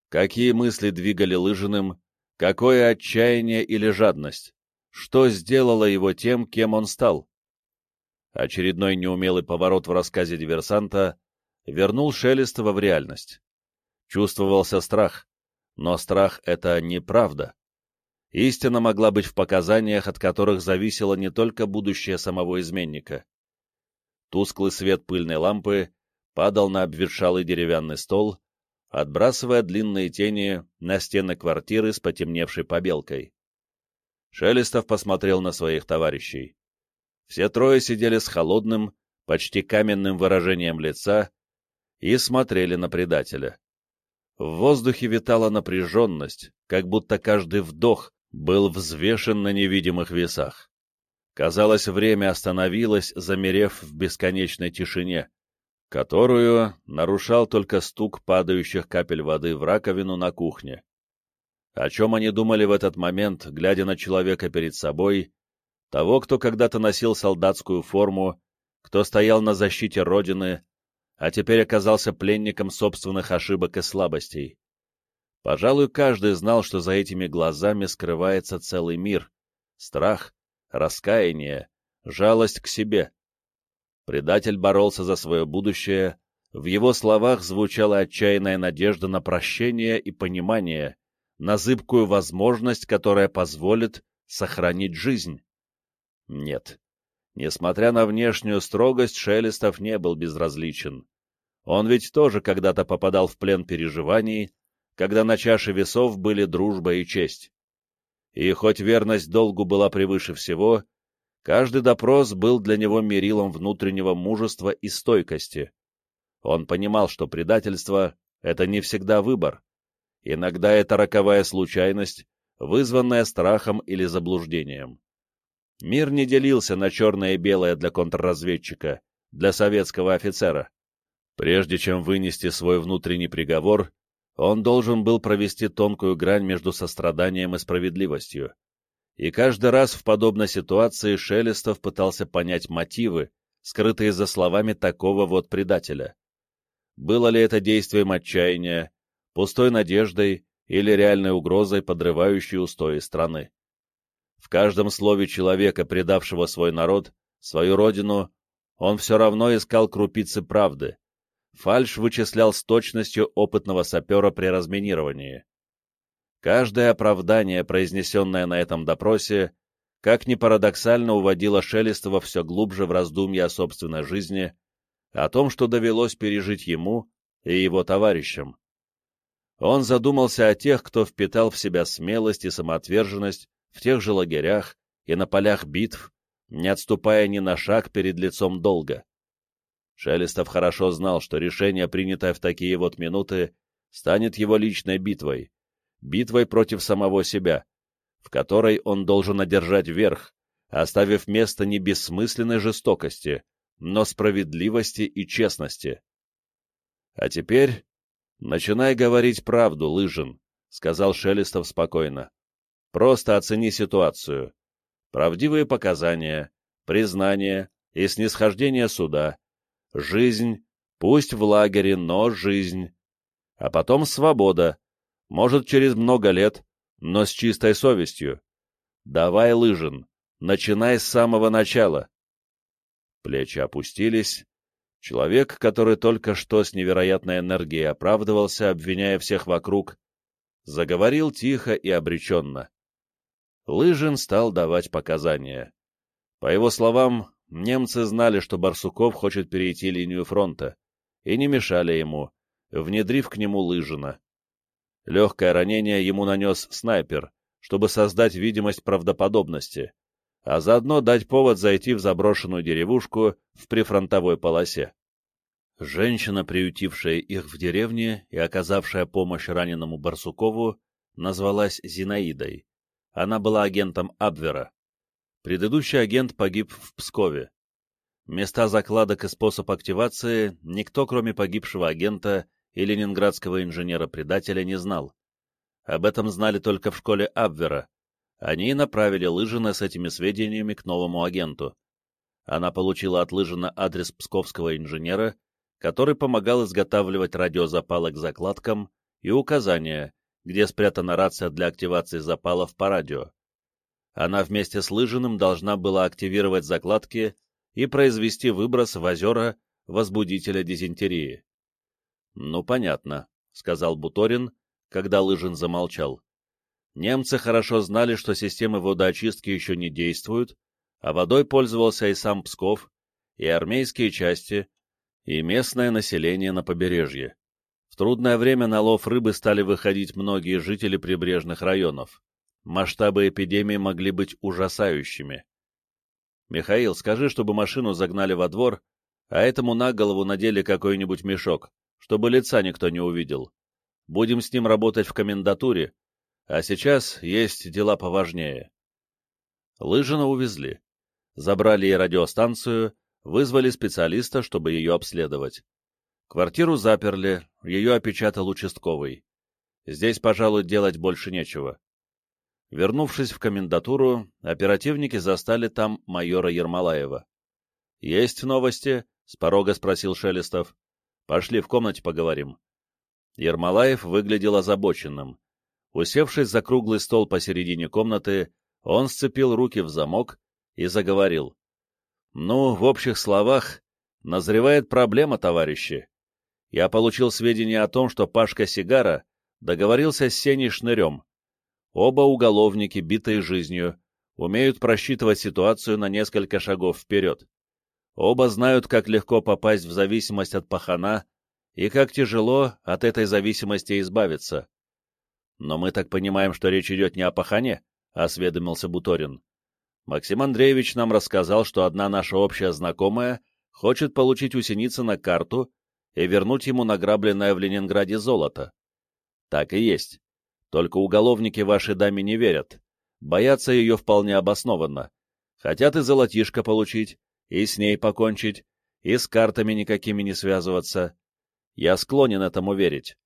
Какие мысли двигали Лыжиным, какое отчаяние или жадность? Что сделало его тем, кем он стал? Очередной неумелый поворот в рассказе диверсанта вернул Шелестова в реальность. Чувствовался страх, но страх — это неправда. Истина могла быть в показаниях, от которых зависело не только будущее самого изменника. Тусклый свет пыльной лампы падал на обветшалый деревянный стол, отбрасывая длинные тени на стены квартиры с потемневшей побелкой. Шелестов посмотрел на своих товарищей. Все трое сидели с холодным, почти каменным выражением лица и смотрели на предателя. В воздухе витала напряженность, как будто каждый вдох был взвешен на невидимых весах. Казалось, время остановилось, замерев в бесконечной тишине, которую нарушал только стук падающих капель воды в раковину на кухне. О чем они думали в этот момент, глядя на человека перед собой, того, кто когда-то носил солдатскую форму, кто стоял на защите Родины, а теперь оказался пленником собственных ошибок и слабостей. Пожалуй, каждый знал, что за этими глазами скрывается целый мир. Страх, раскаяние, жалость к себе. Предатель боролся за свое будущее, в его словах звучала отчаянная надежда на прощение и понимание, на зыбкую возможность, которая позволит сохранить жизнь. Нет, Несмотря на внешнюю строгость, Шелестов не был безразличен. Он ведь тоже когда-то попадал в плен переживаний, когда на чаше весов были дружба и честь. И хоть верность долгу была превыше всего, каждый допрос был для него мерилом внутреннего мужества и стойкости. Он понимал, что предательство — это не всегда выбор. Иногда это роковая случайность, вызванная страхом или заблуждением. Мир не делился на черное и белое для контрразведчика, для советского офицера. Прежде чем вынести свой внутренний приговор, он должен был провести тонкую грань между состраданием и справедливостью. И каждый раз в подобной ситуации Шелестов пытался понять мотивы, скрытые за словами такого вот предателя. Было ли это действием отчаяния, пустой надеждой или реальной угрозой, подрывающей устои страны? В каждом слове человека, предавшего свой народ, свою родину, он все равно искал крупицы правды, Фальш вычислял с точностью опытного сапера при разминировании. Каждое оправдание, произнесенное на этом допросе, как ни парадоксально уводило Шелестова все глубже в раздумья о собственной жизни, о том, что довелось пережить ему и его товарищам. Он задумался о тех, кто впитал в себя смелость и самоотверженность в тех же лагерях и на полях битв, не отступая ни на шаг перед лицом долга. Шелестов хорошо знал, что решение, принятое в такие вот минуты, станет его личной битвой, битвой против самого себя, в которой он должен одержать верх, оставив место не бессмысленной жестокости, но справедливости и честности. «А теперь начинай говорить правду, Лыжин», — сказал Шелестов спокойно. «Просто оцени ситуацию. Правдивые показания, признание и снисхождение суда — Жизнь, пусть в лагере, но жизнь. А потом свобода, может, через много лет, но с чистой совестью. Давай, Лыжин, начинай с самого начала. Плечи опустились. Человек, который только что с невероятной энергией оправдывался, обвиняя всех вокруг, заговорил тихо и обреченно. Лыжин стал давать показания. По его словам, Немцы знали, что Барсуков хочет перейти линию фронта, и не мешали ему, внедрив к нему Лыжина. Легкое ранение ему нанес снайпер, чтобы создать видимость правдоподобности, а заодно дать повод зайти в заброшенную деревушку в прифронтовой полосе. Женщина, приютившая их в деревне и оказавшая помощь раненому Барсукову, назвалась Зинаидой. Она была агентом Абвера. Предыдущий агент погиб в Пскове. Места закладок и способ активации никто, кроме погибшего агента и ленинградского инженера-предателя, не знал. Об этом знали только в школе Абвера. Они направили Лыжина с этими сведениями к новому агенту. Она получила от Лыжина адрес псковского инженера, который помогал изготавливать радиозапалы к закладкам и указания, где спрятана рация для активации запалов по радио она вместе с Лыжиным должна была активировать закладки и произвести выброс в озера возбудителя дизентерии. «Ну, понятно», — сказал Буторин, когда Лыжин замолчал. Немцы хорошо знали, что системы водоочистки еще не действуют, а водой пользовался и сам Псков, и армейские части, и местное население на побережье. В трудное время на лов рыбы стали выходить многие жители прибрежных районов масштабы эпидемии могли быть ужасающими. «Михаил, скажи, чтобы машину загнали во двор, а этому на голову надели какой-нибудь мешок, чтобы лица никто не увидел. Будем с ним работать в комендатуре, а сейчас есть дела поважнее». Лыжина увезли. Забрали ей радиостанцию, вызвали специалиста, чтобы ее обследовать. Квартиру заперли, ее опечатал участковый. Здесь, пожалуй, делать больше нечего. Вернувшись в комендатуру, оперативники застали там майора Ермолаева. «Есть новости?» — с порога спросил Шелестов. «Пошли в комнате поговорим». Ермолаев выглядел озабоченным. Усевшись за круглый стол посередине комнаты, он сцепил руки в замок и заговорил. «Ну, в общих словах, назревает проблема, товарищи. Я получил сведения о том, что Пашка Сигара договорился с Сеней Шнырем, Оба уголовники, битые жизнью, умеют просчитывать ситуацию на несколько шагов вперед. Оба знают, как легко попасть в зависимость от пахана и как тяжело от этой зависимости избавиться. Но мы так понимаем, что речь идет не о пахане, — осведомился Буторин. Максим Андреевич нам рассказал, что одна наша общая знакомая хочет получить у Синицына карту и вернуть ему награбленное в Ленинграде золото. Так и есть. Только уголовники вашей даме не верят. Боятся ее вполне обоснованно. Хотят и золотишко получить, и с ней покончить, и с картами никакими не связываться. Я склонен этому верить.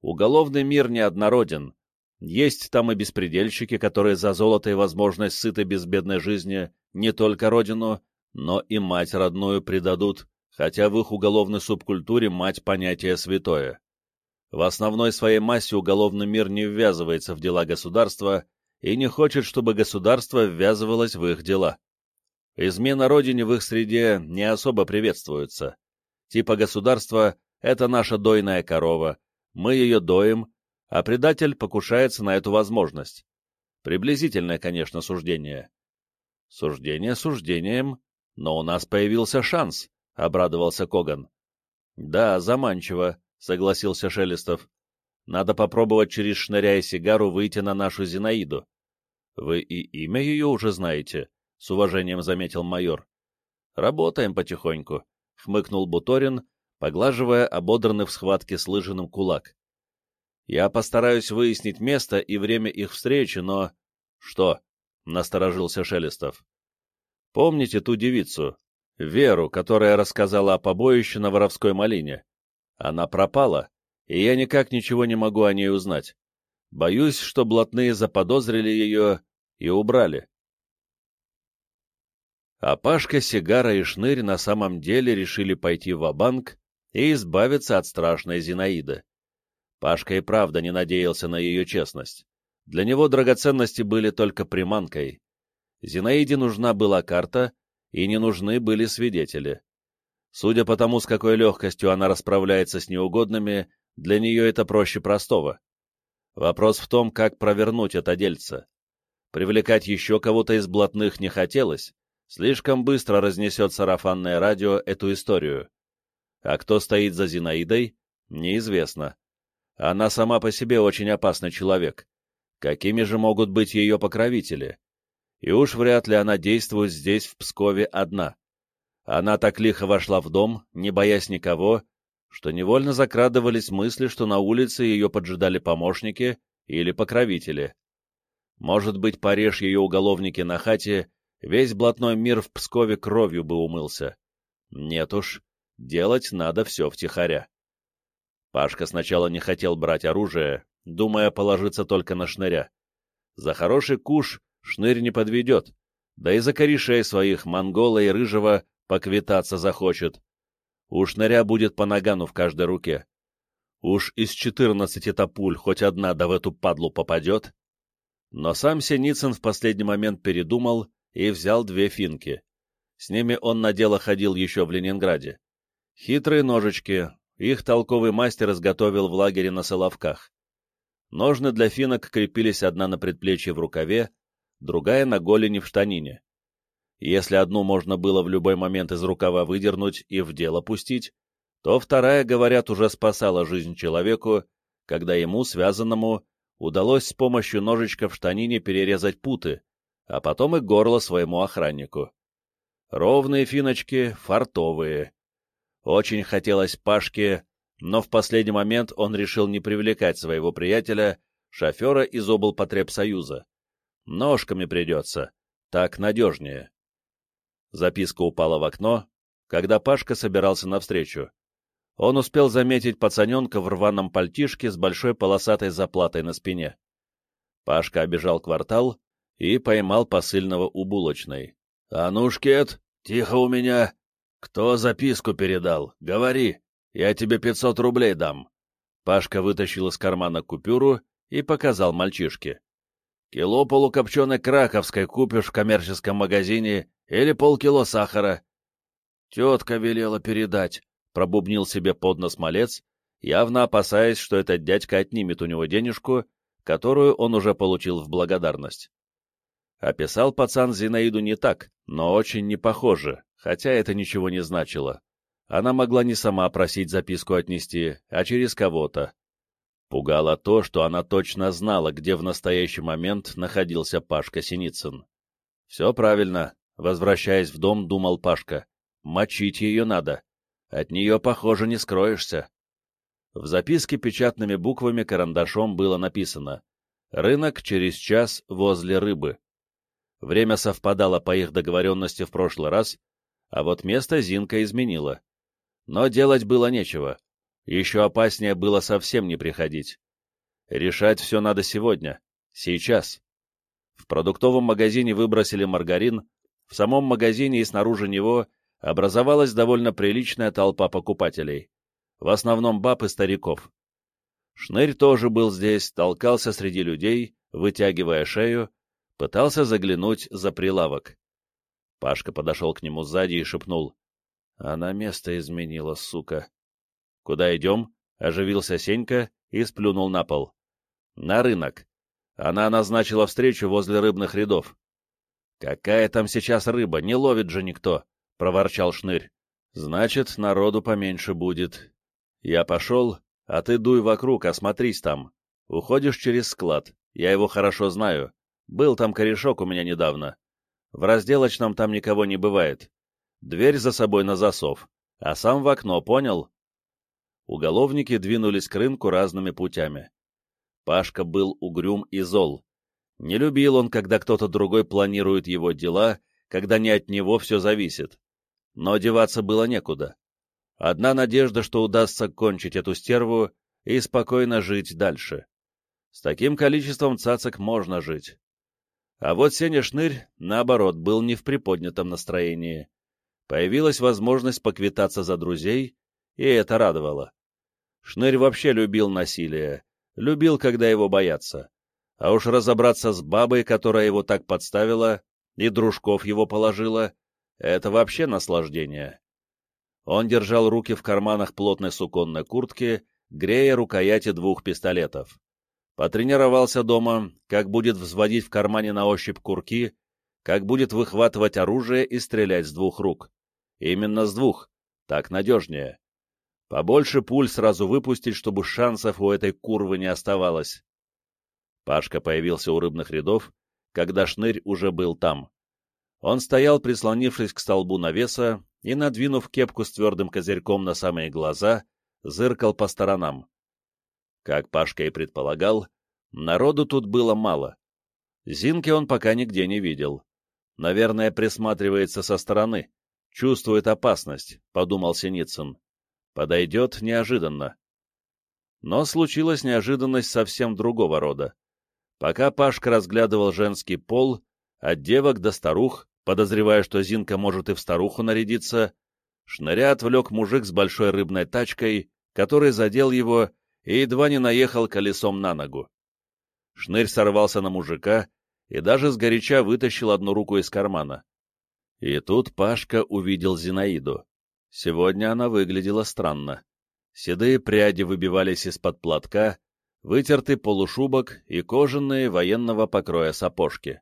Уголовный мир неоднороден. Есть там и беспредельщики, которые за золото и возможность сытой безбедной жизни не только родину, но и мать родную предадут, хотя в их уголовной субкультуре мать понятие святое. В основной своей массе уголовный мир не ввязывается в дела государства и не хочет, чтобы государство ввязывалось в их дела. Измена родине в их среде не особо приветствуется. Типа государства — это наша дойная корова, мы ее доим, а предатель покушается на эту возможность. Приблизительное, конечно, суждение. Суждение суждением, но у нас появился шанс, — обрадовался Коган. Да, заманчиво, — согласился Шелестов. Надо попробовать через шныря и сигару выйти на нашу Зинаиду. Вы и имя ее уже знаете, — с уважением заметил майор. Работаем потихоньку, — хмыкнул Буторин, поглаживая ободранный в схватке с Лыжиным кулак. Я постараюсь выяснить место и время их встречи, но... Что? — насторожился Шелестов. Помните ту девицу, Веру, которая рассказала о побоище на воровской малине? Она пропала, и я никак ничего не могу о ней узнать. Боюсь, что блатные заподозрили ее и убрали. А Пашка, Сигара и Шнырь на самом деле решили пойти в банк и избавиться от страшной Зинаиды. Пашка и правда не надеялся на ее честность. Для него драгоценности были только приманкой. Зинаиде нужна была карта, и не нужны были свидетели. Судя по тому, с какой легкостью она расправляется с неугодными, для нее это проще простого. Вопрос в том, как провернуть это дельце. Привлекать еще кого-то из блатных не хотелось, слишком быстро разнесет сарафанное радио эту историю. А кто стоит за Зинаидой, неизвестно. Она сама по себе очень опасный человек. Какими же могут быть ее покровители? И уж вряд ли она действует здесь, в Пскове, одна. Она так лихо вошла в дом, не боясь никого, что невольно закрадывались мысли, что на улице ее поджидали помощники или покровители. Может быть, порежь ее уголовники на хате, весь блатной мир в Пскове кровью бы умылся. Нет уж, делать надо все втихаря. Пашка сначала не хотел брать оружие, думая положиться только на шныря. За хороший куш шнырь не подведет, да и за корешей своих монгола и рыжего поквитаться захочет. У шныря будет по нагану в каждой руке. Уж из четырнадцати топуль хоть одна да в эту падлу попадет. Но сам Синицын в последний момент передумал и взял две финки. С ними он на дело ходил еще в Ленинграде. Хитрые ножички, их толковый мастер изготовил в лагере на Соловках. Ножны для финок крепились одна на предплечье в рукаве, другая на голени в штанине. Если одну можно было в любой момент из рукава выдернуть и в дело пустить, то вторая, говорят, уже спасала жизнь человеку, когда ему, связанному, удалось с помощью ножичка в штанине перерезать путы, а потом и горло своему охраннику. Ровные финочки, фартовые. Очень хотелось Пашке, но в последний момент он решил не привлекать своего приятеля, шофера из облпотребсоюза. Ножками придется, так надежнее. Записка упала в окно, когда Пашка собирался навстречу. Он успел заметить пацаненка в рваном пальтишке с большой полосатой заплатой на спине. Пашка обежал квартал и поймал посыльного у булочной. — А ну, шкет, тихо у меня! «Кто записку передал? Говори, я тебе пятьсот рублей дам». Пашка вытащил из кармана купюру и показал мальчишке. «Кило полукопченой краковской купишь в коммерческом магазине или полкило сахара». «Тетка велела передать», — пробубнил себе под нос малец, явно опасаясь, что этот дядька отнимет у него денежку, которую он уже получил в благодарность. Описал пацан Зинаиду не так, но очень не похоже, хотя это ничего не значило. Она могла не сама просить записку отнести, а через кого-то. Пугало то, что она точно знала, где в настоящий момент находился Пашка Синицын. Все правильно, возвращаясь в дом, думал Пашка. Мочить ее надо. От нее, похоже, не скроешься. В записке печатными буквами карандашом было написано «Рынок через час возле рыбы». Время совпадало по их договоренности в прошлый раз, а вот место Зинка изменила. Но делать было нечего. Еще опаснее было совсем не приходить. Решать все надо сегодня, сейчас. В продуктовом магазине выбросили маргарин, в самом магазине и снаружи него образовалась довольно приличная толпа покупателей, в основном баб и стариков. Шнырь тоже был здесь, толкался среди людей, вытягивая шею, пытался заглянуть за прилавок. Пашка подошел к нему сзади и шепнул. Она место изменила, сука. — Куда идем? — оживился Сенька и сплюнул на пол. — На рынок. Она назначила встречу возле рыбных рядов. — Какая там сейчас рыба? Не ловит же никто! — проворчал Шнырь. — Значит, народу поменьше будет. Я пошел, а ты дуй вокруг, осмотрись там. Уходишь через склад. Я его хорошо знаю. Был там корешок у меня недавно. В разделочном там никого не бывает дверь за собой на засов, а сам в окно, понял? Уголовники двинулись к рынку разными путями. Пашка был угрюм и зол. Не любил он, когда кто-то другой планирует его дела, когда не от него все зависит. Но одеваться было некуда. Одна надежда, что удастся кончить эту стерву и спокойно жить дальше. С таким количеством цацок можно жить. А вот Сеня Шнырь, наоборот, был не в приподнятом настроении. Появилась возможность поквитаться за друзей, и это радовало. Шнырь вообще любил насилие, любил, когда его боятся. А уж разобраться с бабой, которая его так подставила, и дружков его положила, это вообще наслаждение. Он держал руки в карманах плотной суконной куртки, грея рукояти двух пистолетов. Потренировался дома, как будет взводить в кармане на ощупь курки, как будет выхватывать оружие и стрелять с двух рук. Именно с двух. Так надежнее. Побольше пуль сразу выпустить, чтобы шансов у этой курвы не оставалось. Пашка появился у рыбных рядов, когда шнырь уже был там. Он стоял, прислонившись к столбу навеса и, надвинув кепку с твердым козырьком на самые глаза, зыркал по сторонам. Как Пашка и предполагал, народу тут было мало. Зинки он пока нигде не видел. Наверное, присматривается со стороны, Чувствует опасность, — подумал Синицын. Подойдет неожиданно. Но случилась неожиданность совсем другого рода. Пока Пашка разглядывал женский пол, от девок до старух, подозревая, что Зинка может и в старуху нарядиться, шныря отвлек мужик с большой рыбной тачкой, который задел его и едва не наехал колесом на ногу. Шнырь сорвался на мужика и даже сгоряча вытащил одну руку из кармана. И тут Пашка увидел Зинаиду. Сегодня она выглядела странно. Седые пряди выбивались из-под платка, вытертый полушубок и кожаные военного покроя сапожки.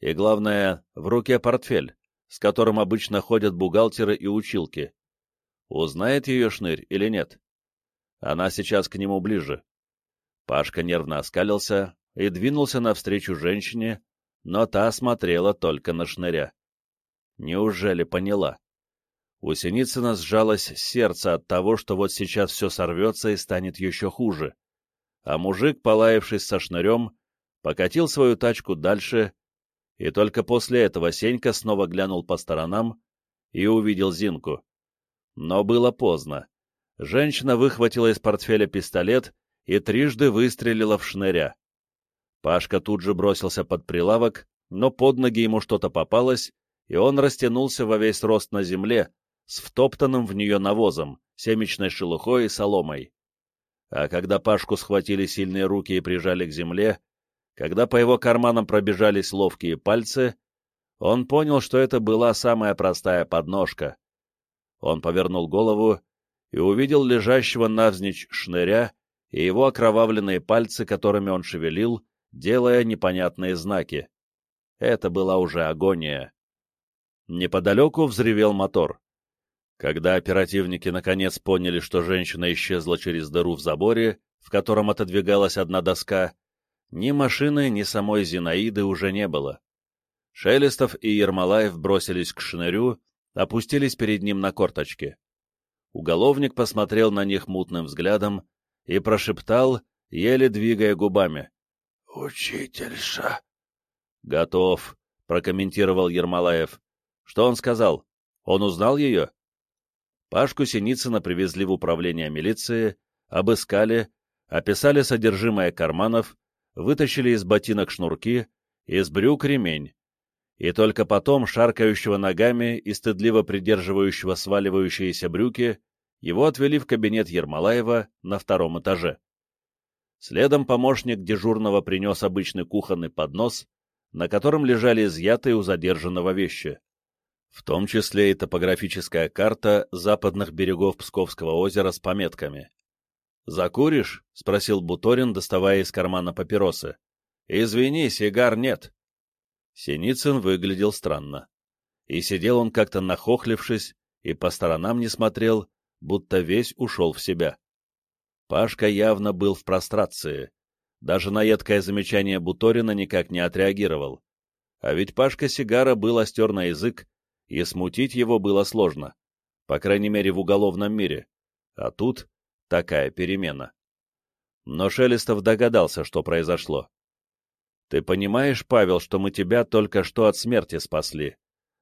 И главное, в руке портфель, с которым обычно ходят бухгалтеры и училки. Узнает ее шнырь или нет? Она сейчас к нему ближе. Пашка нервно оскалился и двинулся навстречу женщине, но та смотрела только на шныря. Неужели поняла? У Синицына сжалось сердце от того, что вот сейчас все сорвется и станет еще хуже. А мужик, полаявшись со шнырем, покатил свою тачку дальше, и только после этого Сенька снова глянул по сторонам и увидел Зинку. Но было поздно. Женщина выхватила из портфеля пистолет и трижды выстрелила в шныря. Пашка тут же бросился под прилавок, но под ноги ему что-то попалось, и он растянулся во весь рост на земле с втоптанным в нее навозом, семечной шелухой и соломой. А когда Пашку схватили сильные руки и прижали к земле, когда по его карманам пробежались ловкие пальцы, он понял, что это была самая простая подножка. Он повернул голову и увидел лежащего навзничь шныря и его окровавленные пальцы, которыми он шевелил, делая непонятные знаки. Это была уже агония. Неподалеку взревел мотор. Когда оперативники наконец поняли, что женщина исчезла через дыру в заборе, в котором отодвигалась одна доска, ни машины, ни самой Зинаиды уже не было. Шелестов и Ермолаев бросились к шнырю, опустились перед ним на корточки. Уголовник посмотрел на них мутным взглядом и прошептал, еле двигая губами. — Учительша. — Готов, — прокомментировал Ермолаев. — Что он сказал? Он узнал ее? Пашку Синицына привезли в управление милиции, обыскали, описали содержимое карманов, вытащили из ботинок шнурки, из брюк ремень. И только потом, шаркающего ногами и стыдливо придерживающего сваливающиеся брюки, его отвели в кабинет Ермолаева на втором этаже. Следом помощник дежурного принес обычный кухонный поднос, на котором лежали изъятые у задержанного вещи, в том числе и топографическая карта западных берегов Псковского озера с пометками. «Закуришь?» — спросил Буторин, доставая из кармана папиросы. «Извини, сигар нет». Синицын выглядел странно. И сидел он как-то нахохлившись, и по сторонам не смотрел, будто весь ушел в себя. Пашка явно был в прострации. Даже на едкое замечание Буторина никак не отреагировал. А ведь Пашка Сигара был остер на язык, и смутить его было сложно, по крайней мере в уголовном мире. А тут такая перемена. Но Шелестов догадался, что произошло. «Ты понимаешь, Павел, что мы тебя только что от смерти спасли?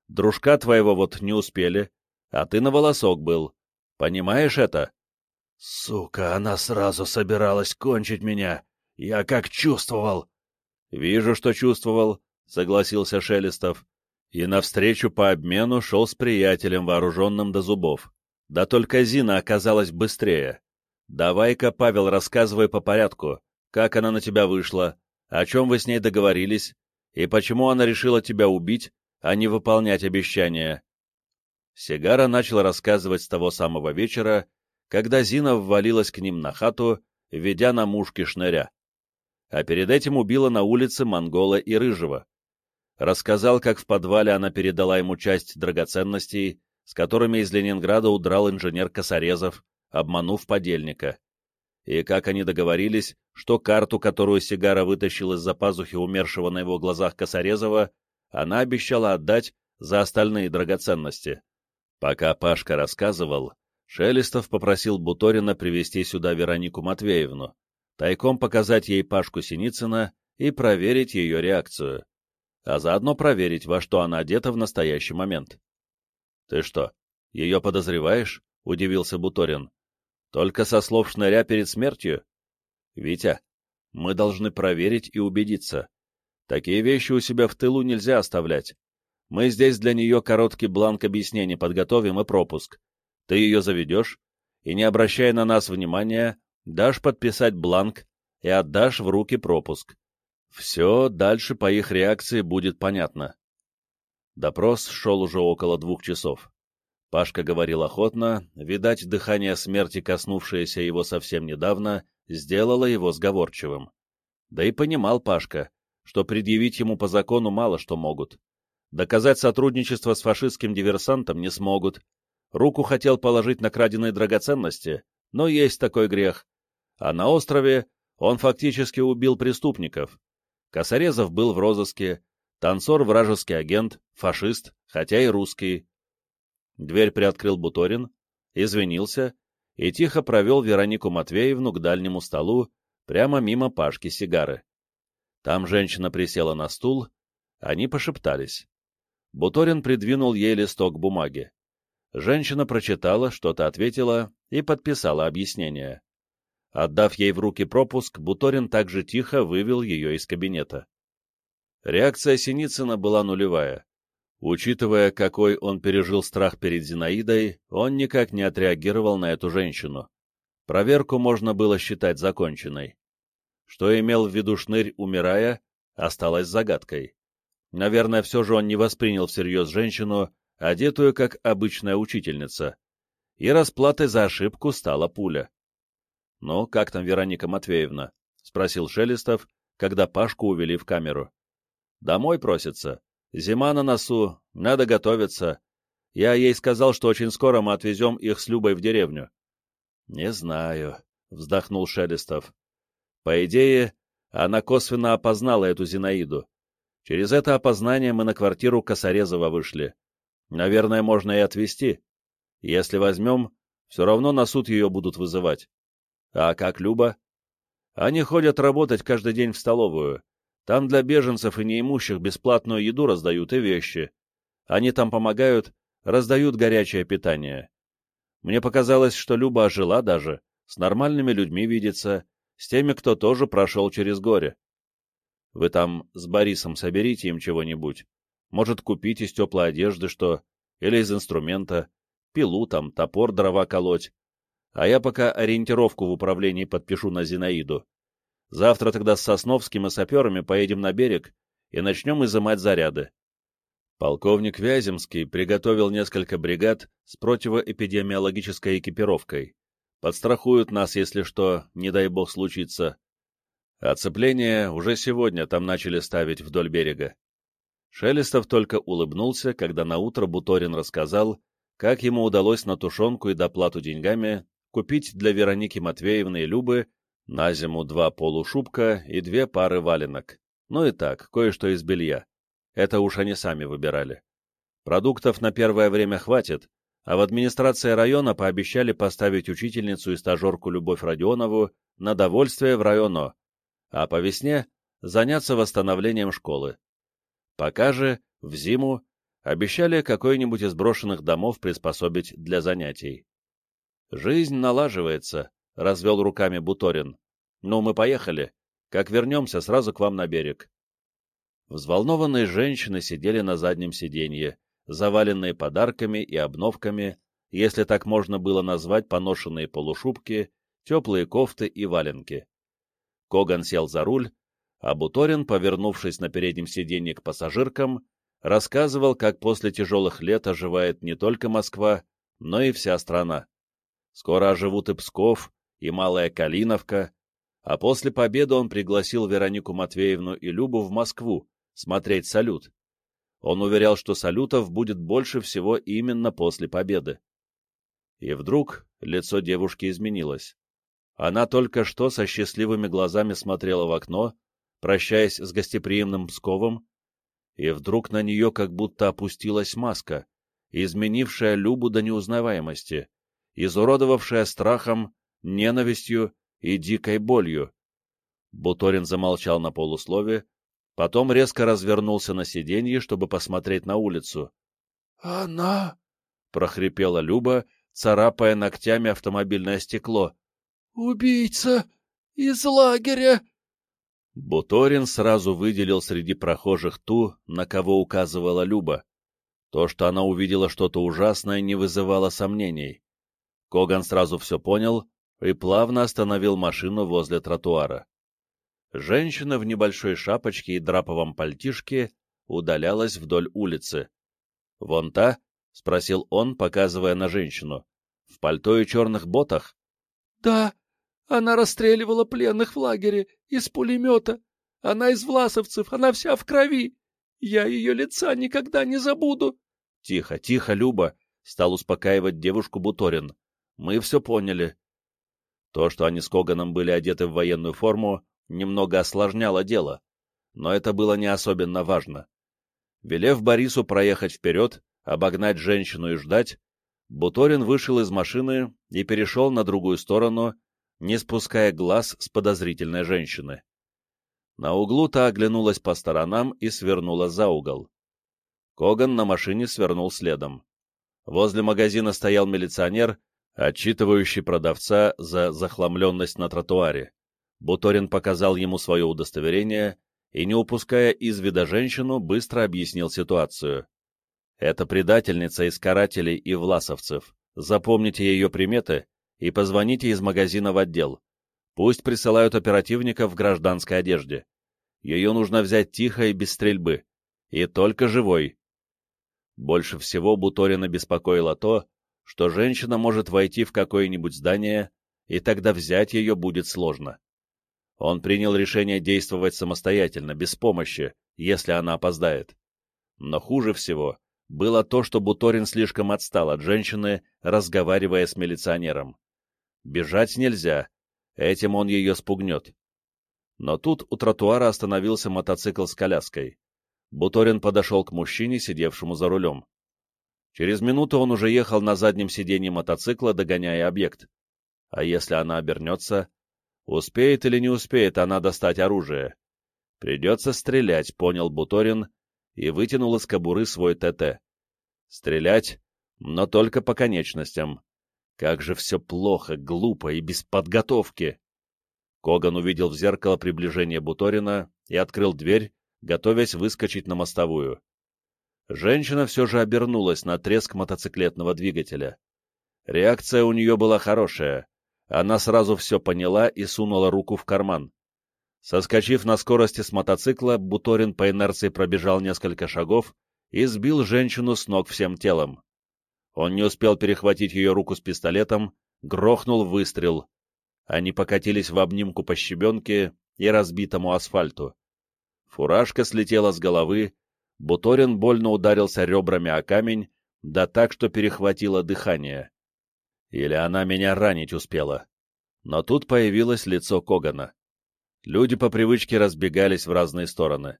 Дружка твоего вот не успели, а ты на волосок был. Понимаешь это?» «Сука, она сразу собиралась кончить меня. Я как чувствовал». «Вижу, что чувствовал», — согласился Шелестов. И навстречу по обмену шел с приятелем, вооруженным до зубов. Да только Зина оказалась быстрее. Давай-ка, Павел, рассказывай по порядку, как она на тебя вышла, о чем вы с ней договорились, и почему она решила тебя убить, а не выполнять обещания. Сигара начал рассказывать с того самого вечера, когда Зина ввалилась к ним на хату, ведя на мушке шныря. А перед этим убила на улице Монгола и Рыжего. Рассказал, как в подвале она передала ему часть драгоценностей, с которыми из Ленинграда удрал инженер Косорезов, обманув подельника. И как они договорились, что карту, которую Сигара вытащил из-за пазухи умершего на его глазах Косорезова, она обещала отдать за остальные драгоценности. Пока Пашка рассказывал, Шелестов попросил Буторина привести сюда Веронику Матвеевну, тайком показать ей Пашку Синицына и проверить ее реакцию, а заодно проверить, во что она одета в настоящий момент. — Ты что, ее подозреваешь? — удивился Буторин. Только со слов шныря перед смертью? Витя, мы должны проверить и убедиться. Такие вещи у себя в тылу нельзя оставлять. Мы здесь для нее короткий бланк объяснений подготовим и пропуск. Ты ее заведешь, и, не обращая на нас внимания, дашь подписать бланк и отдашь в руки пропуск. Все дальше по их реакции будет понятно. Допрос шел уже около двух часов. Пашка говорил охотно, видать, дыхание смерти, коснувшееся его совсем недавно, сделало его сговорчивым. Да и понимал Пашка, что предъявить ему по закону мало что могут. Доказать сотрудничество с фашистским диверсантом не смогут. Руку хотел положить на краденые драгоценности, но есть такой грех. А на острове он фактически убил преступников. Косорезов был в розыске, танцор вражеский агент, фашист, хотя и русский, Дверь приоткрыл Буторин, извинился и тихо провел Веронику Матвеевну к дальнему столу, прямо мимо Пашки сигары. Там женщина присела на стул, они пошептались. Буторин придвинул ей листок бумаги. Женщина прочитала, что-то ответила и подписала объяснение. Отдав ей в руки пропуск, Буторин также тихо вывел ее из кабинета. Реакция Синицына была нулевая. Учитывая, какой он пережил страх перед Зинаидой, он никак не отреагировал на эту женщину. Проверку можно было считать законченной. Что имел в виду Шнырь, умирая, осталось загадкой. Наверное, все же он не воспринял всерьез женщину, одетую как обычная учительница. И расплатой за ошибку стала пуля. «Ну, как там Вероника Матвеевна?» — спросил Шелестов, когда Пашку увели в камеру. Домой просится. Зима на носу, надо готовиться. Я ей сказал, что очень скоро мы отвезем их с Любой в деревню. — Не знаю, — вздохнул Шелестов. По идее, она косвенно опознала эту Зинаиду. Через это опознание мы на квартиру Косорезова вышли. Наверное, можно и отвезти. Если возьмем, все равно на суд ее будут вызывать. А как Люба? Они ходят работать каждый день в столовую. Там для беженцев и неимущих бесплатную еду раздают и вещи. Они там помогают, раздают горячее питание. Мне показалось, что Люба ожила даже, с нормальными людьми видится, с теми, кто тоже прошел через горе. Вы там с Борисом соберите им чего-нибудь. Может, купить из теплой одежды что, или из инструмента, пилу там, топор, дрова колоть. А я пока ориентировку в управлении подпишу на Зинаиду. Завтра тогда с Сосновским и саперами поедем на берег и начнем изымать заряды. Полковник Вяземский приготовил несколько бригад с противоэпидемиологической экипировкой. Подстрахуют нас, если что, не дай бог случится. Оцепление уже сегодня там начали ставить вдоль берега. Шелестов только улыбнулся, когда наутро Буторин рассказал, как ему удалось на тушенку и доплату деньгами купить для Вероники Матвеевны и Любы на зиму два полушубка и две пары валенок. Ну и так, кое-что из белья. Это уж они сами выбирали. Продуктов на первое время хватит, а в администрации района пообещали поставить учительницу и стажерку Любовь Родионову на довольствие в районо, а по весне заняться восстановлением школы. Пока же, в зиму, обещали какой-нибудь из брошенных домов приспособить для занятий. «Жизнь налаживается», — развел руками Буторин. «Ну, мы поехали. Как вернемся, сразу к вам на берег». Взволнованные женщины сидели на заднем сиденье, заваленные подарками и обновками, если так можно было назвать поношенные полушубки, теплые кофты и валенки. Коган сел за руль, а Буторин, повернувшись на переднем сиденье к пассажиркам, рассказывал, как после тяжелых лет оживает не только Москва, но и вся страна. Скоро оживут и Псков, и Малая Калиновка, а после победы он пригласил Веронику Матвеевну и Любу в Москву смотреть салют. Он уверял, что салютов будет больше всего именно после победы. И вдруг лицо девушки изменилось. Она только что со счастливыми глазами смотрела в окно, прощаясь с гостеприимным Псковом, и вдруг на нее как будто опустилась маска, изменившая Любу до неузнаваемости, изуродовавшая страхом, ненавистью и дикой болью. Буторин замолчал на полуслове, потом резко развернулся на сиденье, чтобы посмотреть на улицу. «Она...» — прохрипела Люба, царапая ногтями автомобильное стекло. «Убийца! Из лагеря!» Буторин сразу выделил среди прохожих ту, на кого указывала Люба. То, что она увидела что-то ужасное, не вызывало сомнений. Коган сразу все понял и плавно остановил машину возле тротуара. Женщина в небольшой шапочке и драповом пальтишке удалялась вдоль улицы. «Вон та?» — спросил он, показывая на женщину. «В пальто и черных ботах?» «Да, она расстреливала пленных в лагере из пулемета. Она из власовцев, она вся в крови. Я ее лица никогда не забуду. — Тихо, тихо, Люба, — стал успокаивать девушку Буторин. — Мы все поняли. То, что они с Коганом были одеты в военную форму, немного осложняло дело, но это было не особенно важно. Велев Борису проехать вперед, обогнать женщину и ждать, Буторин вышел из машины и перешел на другую сторону, не спуская глаз с подозрительной женщины. На углу та оглянулась по сторонам и свернула за угол. Коган на машине свернул следом. Возле магазина стоял милиционер, отчитывающий продавца за захламленность на тротуаре. Буторин показал ему свое удостоверение и, не упуская из вида женщину, быстро объяснил ситуацию. «Это предательница из карателей и власовцев. Запомните ее приметы и позвоните из магазина в отдел. Пусть присылают оперативника в гражданской одежде. Ее нужно взять тихо и без стрельбы. И только живой. Больше всего Буторина беспокоило то, что женщина может войти в какое-нибудь здание, и тогда взять ее будет сложно. Он принял решение действовать самостоятельно, без помощи, если она опоздает. Но хуже всего было то, что Буторин слишком отстал от женщины, разговаривая с милиционером. Бежать нельзя, этим он ее спугнет. Но тут у тротуара остановился мотоцикл с коляской. Буторин подошел к мужчине, сидевшему за рулем. Через минуту он уже ехал на заднем сиденье мотоцикла, догоняя объект. А если она обернется? Успеет или не успеет она достать оружие? Придется стрелять, понял Буторин, и вытянул из кобуры свой ТТ. Стрелять, но только по конечностям. Как же все плохо, глупо и без подготовки. Коган увидел в зеркало приближение Буторина и открыл дверь, готовясь выскочить на мостовую. Женщина все же обернулась на треск мотоциклетного двигателя. Реакция у нее была хорошая. Она сразу все поняла и сунула руку в карман. Соскочив на скорости с мотоцикла, Буторин по инерции пробежал несколько шагов и сбил женщину с ног всем телом. Он не успел перехватить ее руку с пистолетом, грохнул выстрел. Они покатились в обнимку по щебенке и разбитому асфальту. Фуражка слетела с головы, Буторин больно ударился ребрами о камень, да так, что перехватило дыхание. Или она меня ранить успела. Но тут появилось лицо Когана. Люди по привычке разбегались в разные стороны.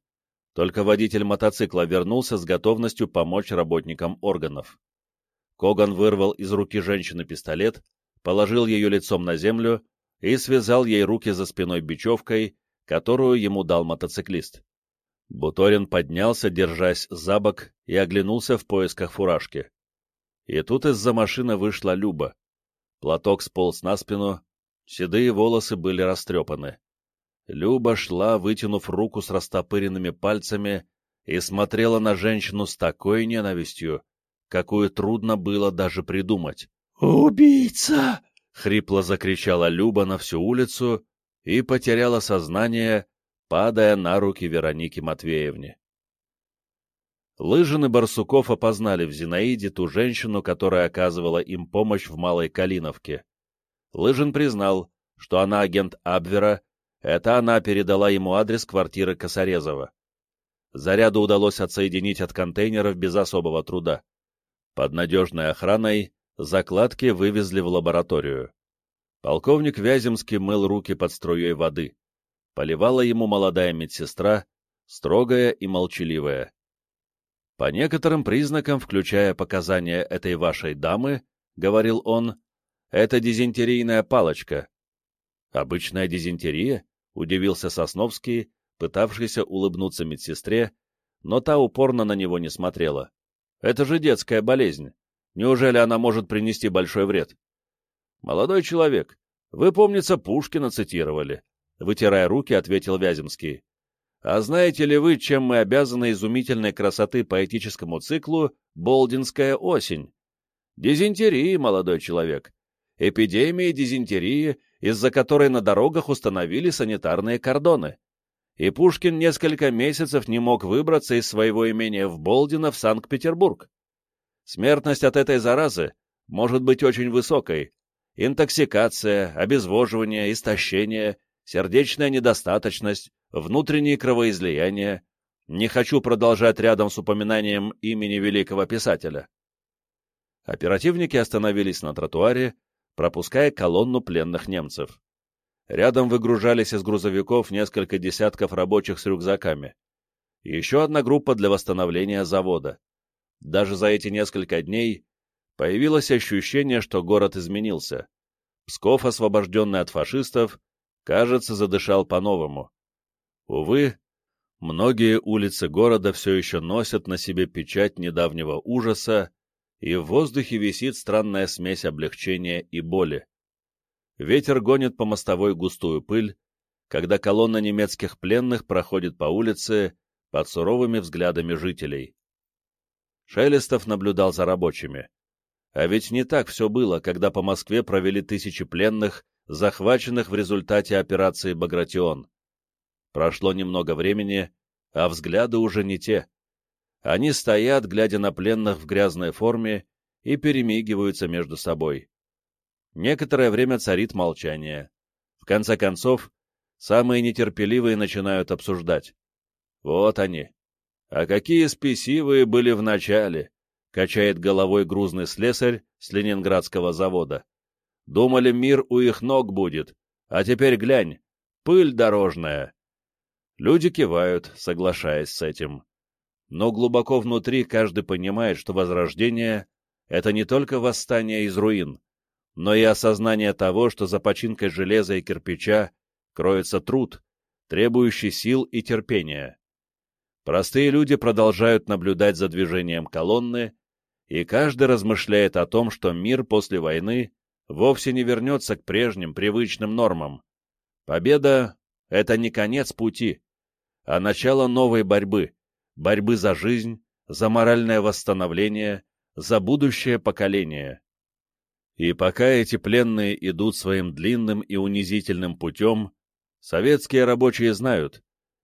Только водитель мотоцикла вернулся с готовностью помочь работникам органов. Коган вырвал из руки женщины пистолет, положил ее лицом на землю и связал ей руки за спиной бечевкой, которую ему дал мотоциклист. Буторин поднялся, держась за бок, и оглянулся в поисках фуражки. И тут из-за машины вышла Люба. Платок сполз на спину, седые волосы были растрепаны. Люба шла, вытянув руку с растопыренными пальцами, и смотрела на женщину с такой ненавистью, какую трудно было даже придумать. «Убийца!» — хрипло закричала Люба на всю улицу и потеряла сознание, падая на руки Вероники Матвеевне. Лыжин и Барсуков опознали в Зинаиде ту женщину, которая оказывала им помощь в Малой Калиновке. Лыжин признал, что она агент Абвера, это она передала ему адрес квартиры Косорезова. Заряду удалось отсоединить от контейнеров без особого труда. Под надежной охраной закладки вывезли в лабораторию. Полковник Вяземский мыл руки под струей воды поливала ему молодая медсестра, строгая и молчаливая. По некоторым признакам, включая показания этой вашей дамы, — говорил он, — это дизентерийная палочка. Обычная дизентерия? — удивился Сосновский, пытавшийся улыбнуться медсестре, но та упорно на него не смотрела. Это же детская болезнь. Неужели она может принести большой вред? Молодой человек, вы, помнится, Пушкина цитировали. Вытирая руки, ответил Вяземский. А знаете ли вы, чем мы обязаны изумительной красоты поэтическому циклу «Болдинская осень»? Дизентерии, молодой человек. Эпидемии дизентерии, из-за которой на дорогах установили санитарные кордоны. И Пушкин несколько месяцев не мог выбраться из своего имения в Болдино в Санкт-Петербург. Смертность от этой заразы может быть очень высокой. Интоксикация, обезвоживание, истощение сердечная недостаточность, внутренние кровоизлияния. Не хочу продолжать рядом с упоминанием имени великого писателя. Оперативники остановились на тротуаре, пропуская колонну пленных немцев. Рядом выгружались из грузовиков несколько десятков рабочих с рюкзаками. Еще одна группа для восстановления завода. Даже за эти несколько дней появилось ощущение, что город изменился. Псков, освобожденный от фашистов, кажется, задышал по-новому. Увы, многие улицы города все еще носят на себе печать недавнего ужаса, и в воздухе висит странная смесь облегчения и боли. Ветер гонит по мостовой густую пыль, когда колонна немецких пленных проходит по улице под суровыми взглядами жителей. Шелестов наблюдал за рабочими. А ведь не так все было, когда по Москве провели тысячи пленных, захваченных в результате операции «Багратион». Прошло немного времени, а взгляды уже не те. Они стоят, глядя на пленных в грязной форме, и перемигиваются между собой. Некоторое время царит молчание. В конце концов, самые нетерпеливые начинают обсуждать. Вот они. А какие спесивые были в начале, качает головой грузный слесарь с ленинградского завода. Думали, мир у их ног будет, а теперь глянь, пыль дорожная. Люди кивают, соглашаясь с этим. Но глубоко внутри каждый понимает, что возрождение — это не только восстание из руин, но и осознание того, что за починкой железа и кирпича кроется труд, требующий сил и терпения. Простые люди продолжают наблюдать за движением колонны, и каждый размышляет о том, что мир после войны вовсе не вернется к прежним привычным нормам. Победа — это не конец пути, а начало новой борьбы, борьбы за жизнь, за моральное восстановление, за будущее поколение. И пока эти пленные идут своим длинным и унизительным путем, советские рабочие знают,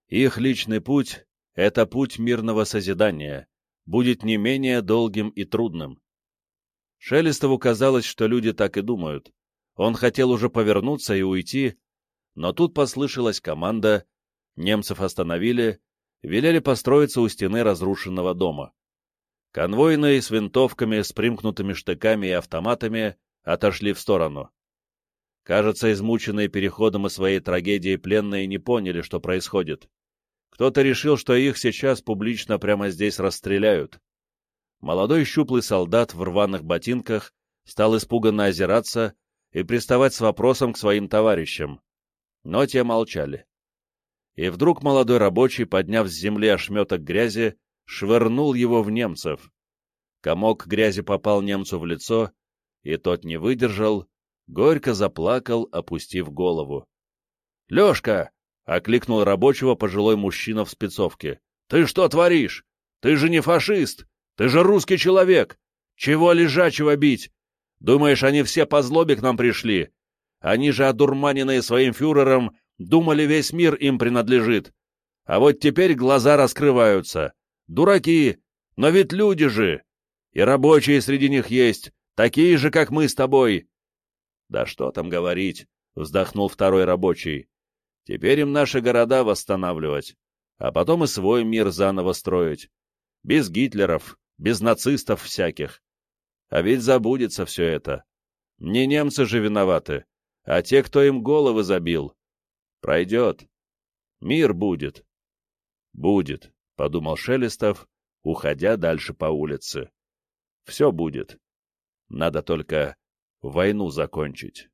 их личный путь — это путь мирного созидания, будет не менее долгим и трудным. Шелестову казалось, что люди так и думают. Он хотел уже повернуться и уйти, но тут послышалась команда, немцев остановили, велели построиться у стены разрушенного дома. Конвойные с винтовками, с примкнутыми штыками и автоматами отошли в сторону. Кажется, измученные переходом и своей трагедией пленные не поняли, что происходит. Кто-то решил, что их сейчас публично прямо здесь расстреляют. Молодой щуплый солдат в рваных ботинках стал испуганно озираться и приставать с вопросом к своим товарищам. Но те молчали и вдруг молодой рабочий, подняв с земли ошметок грязи, швырнул его в немцев. Комок грязи попал немцу в лицо, и тот не выдержал, горько заплакал, опустив голову. — Лешка! — окликнул рабочего пожилой мужчина в спецовке. — Ты что творишь? Ты же не фашист! Ты же русский человек! Чего лежачего бить? Думаешь, они все по злобе к нам пришли? Они же, одурманенные своим фюрером, Думали, весь мир им принадлежит. А вот теперь глаза раскрываются. Дураки, но ведь люди же. И рабочие среди них есть, такие же, как мы с тобой. Да что там говорить, вздохнул второй рабочий. Теперь им наши города восстанавливать, а потом и свой мир заново строить. Без Гитлеров, без нацистов всяких. А ведь забудется все это. Не немцы же виноваты, а те, кто им головы забил. Пройдет. Мир будет. Будет, — подумал Шелестов, уходя дальше по улице. Все будет. Надо только войну закончить.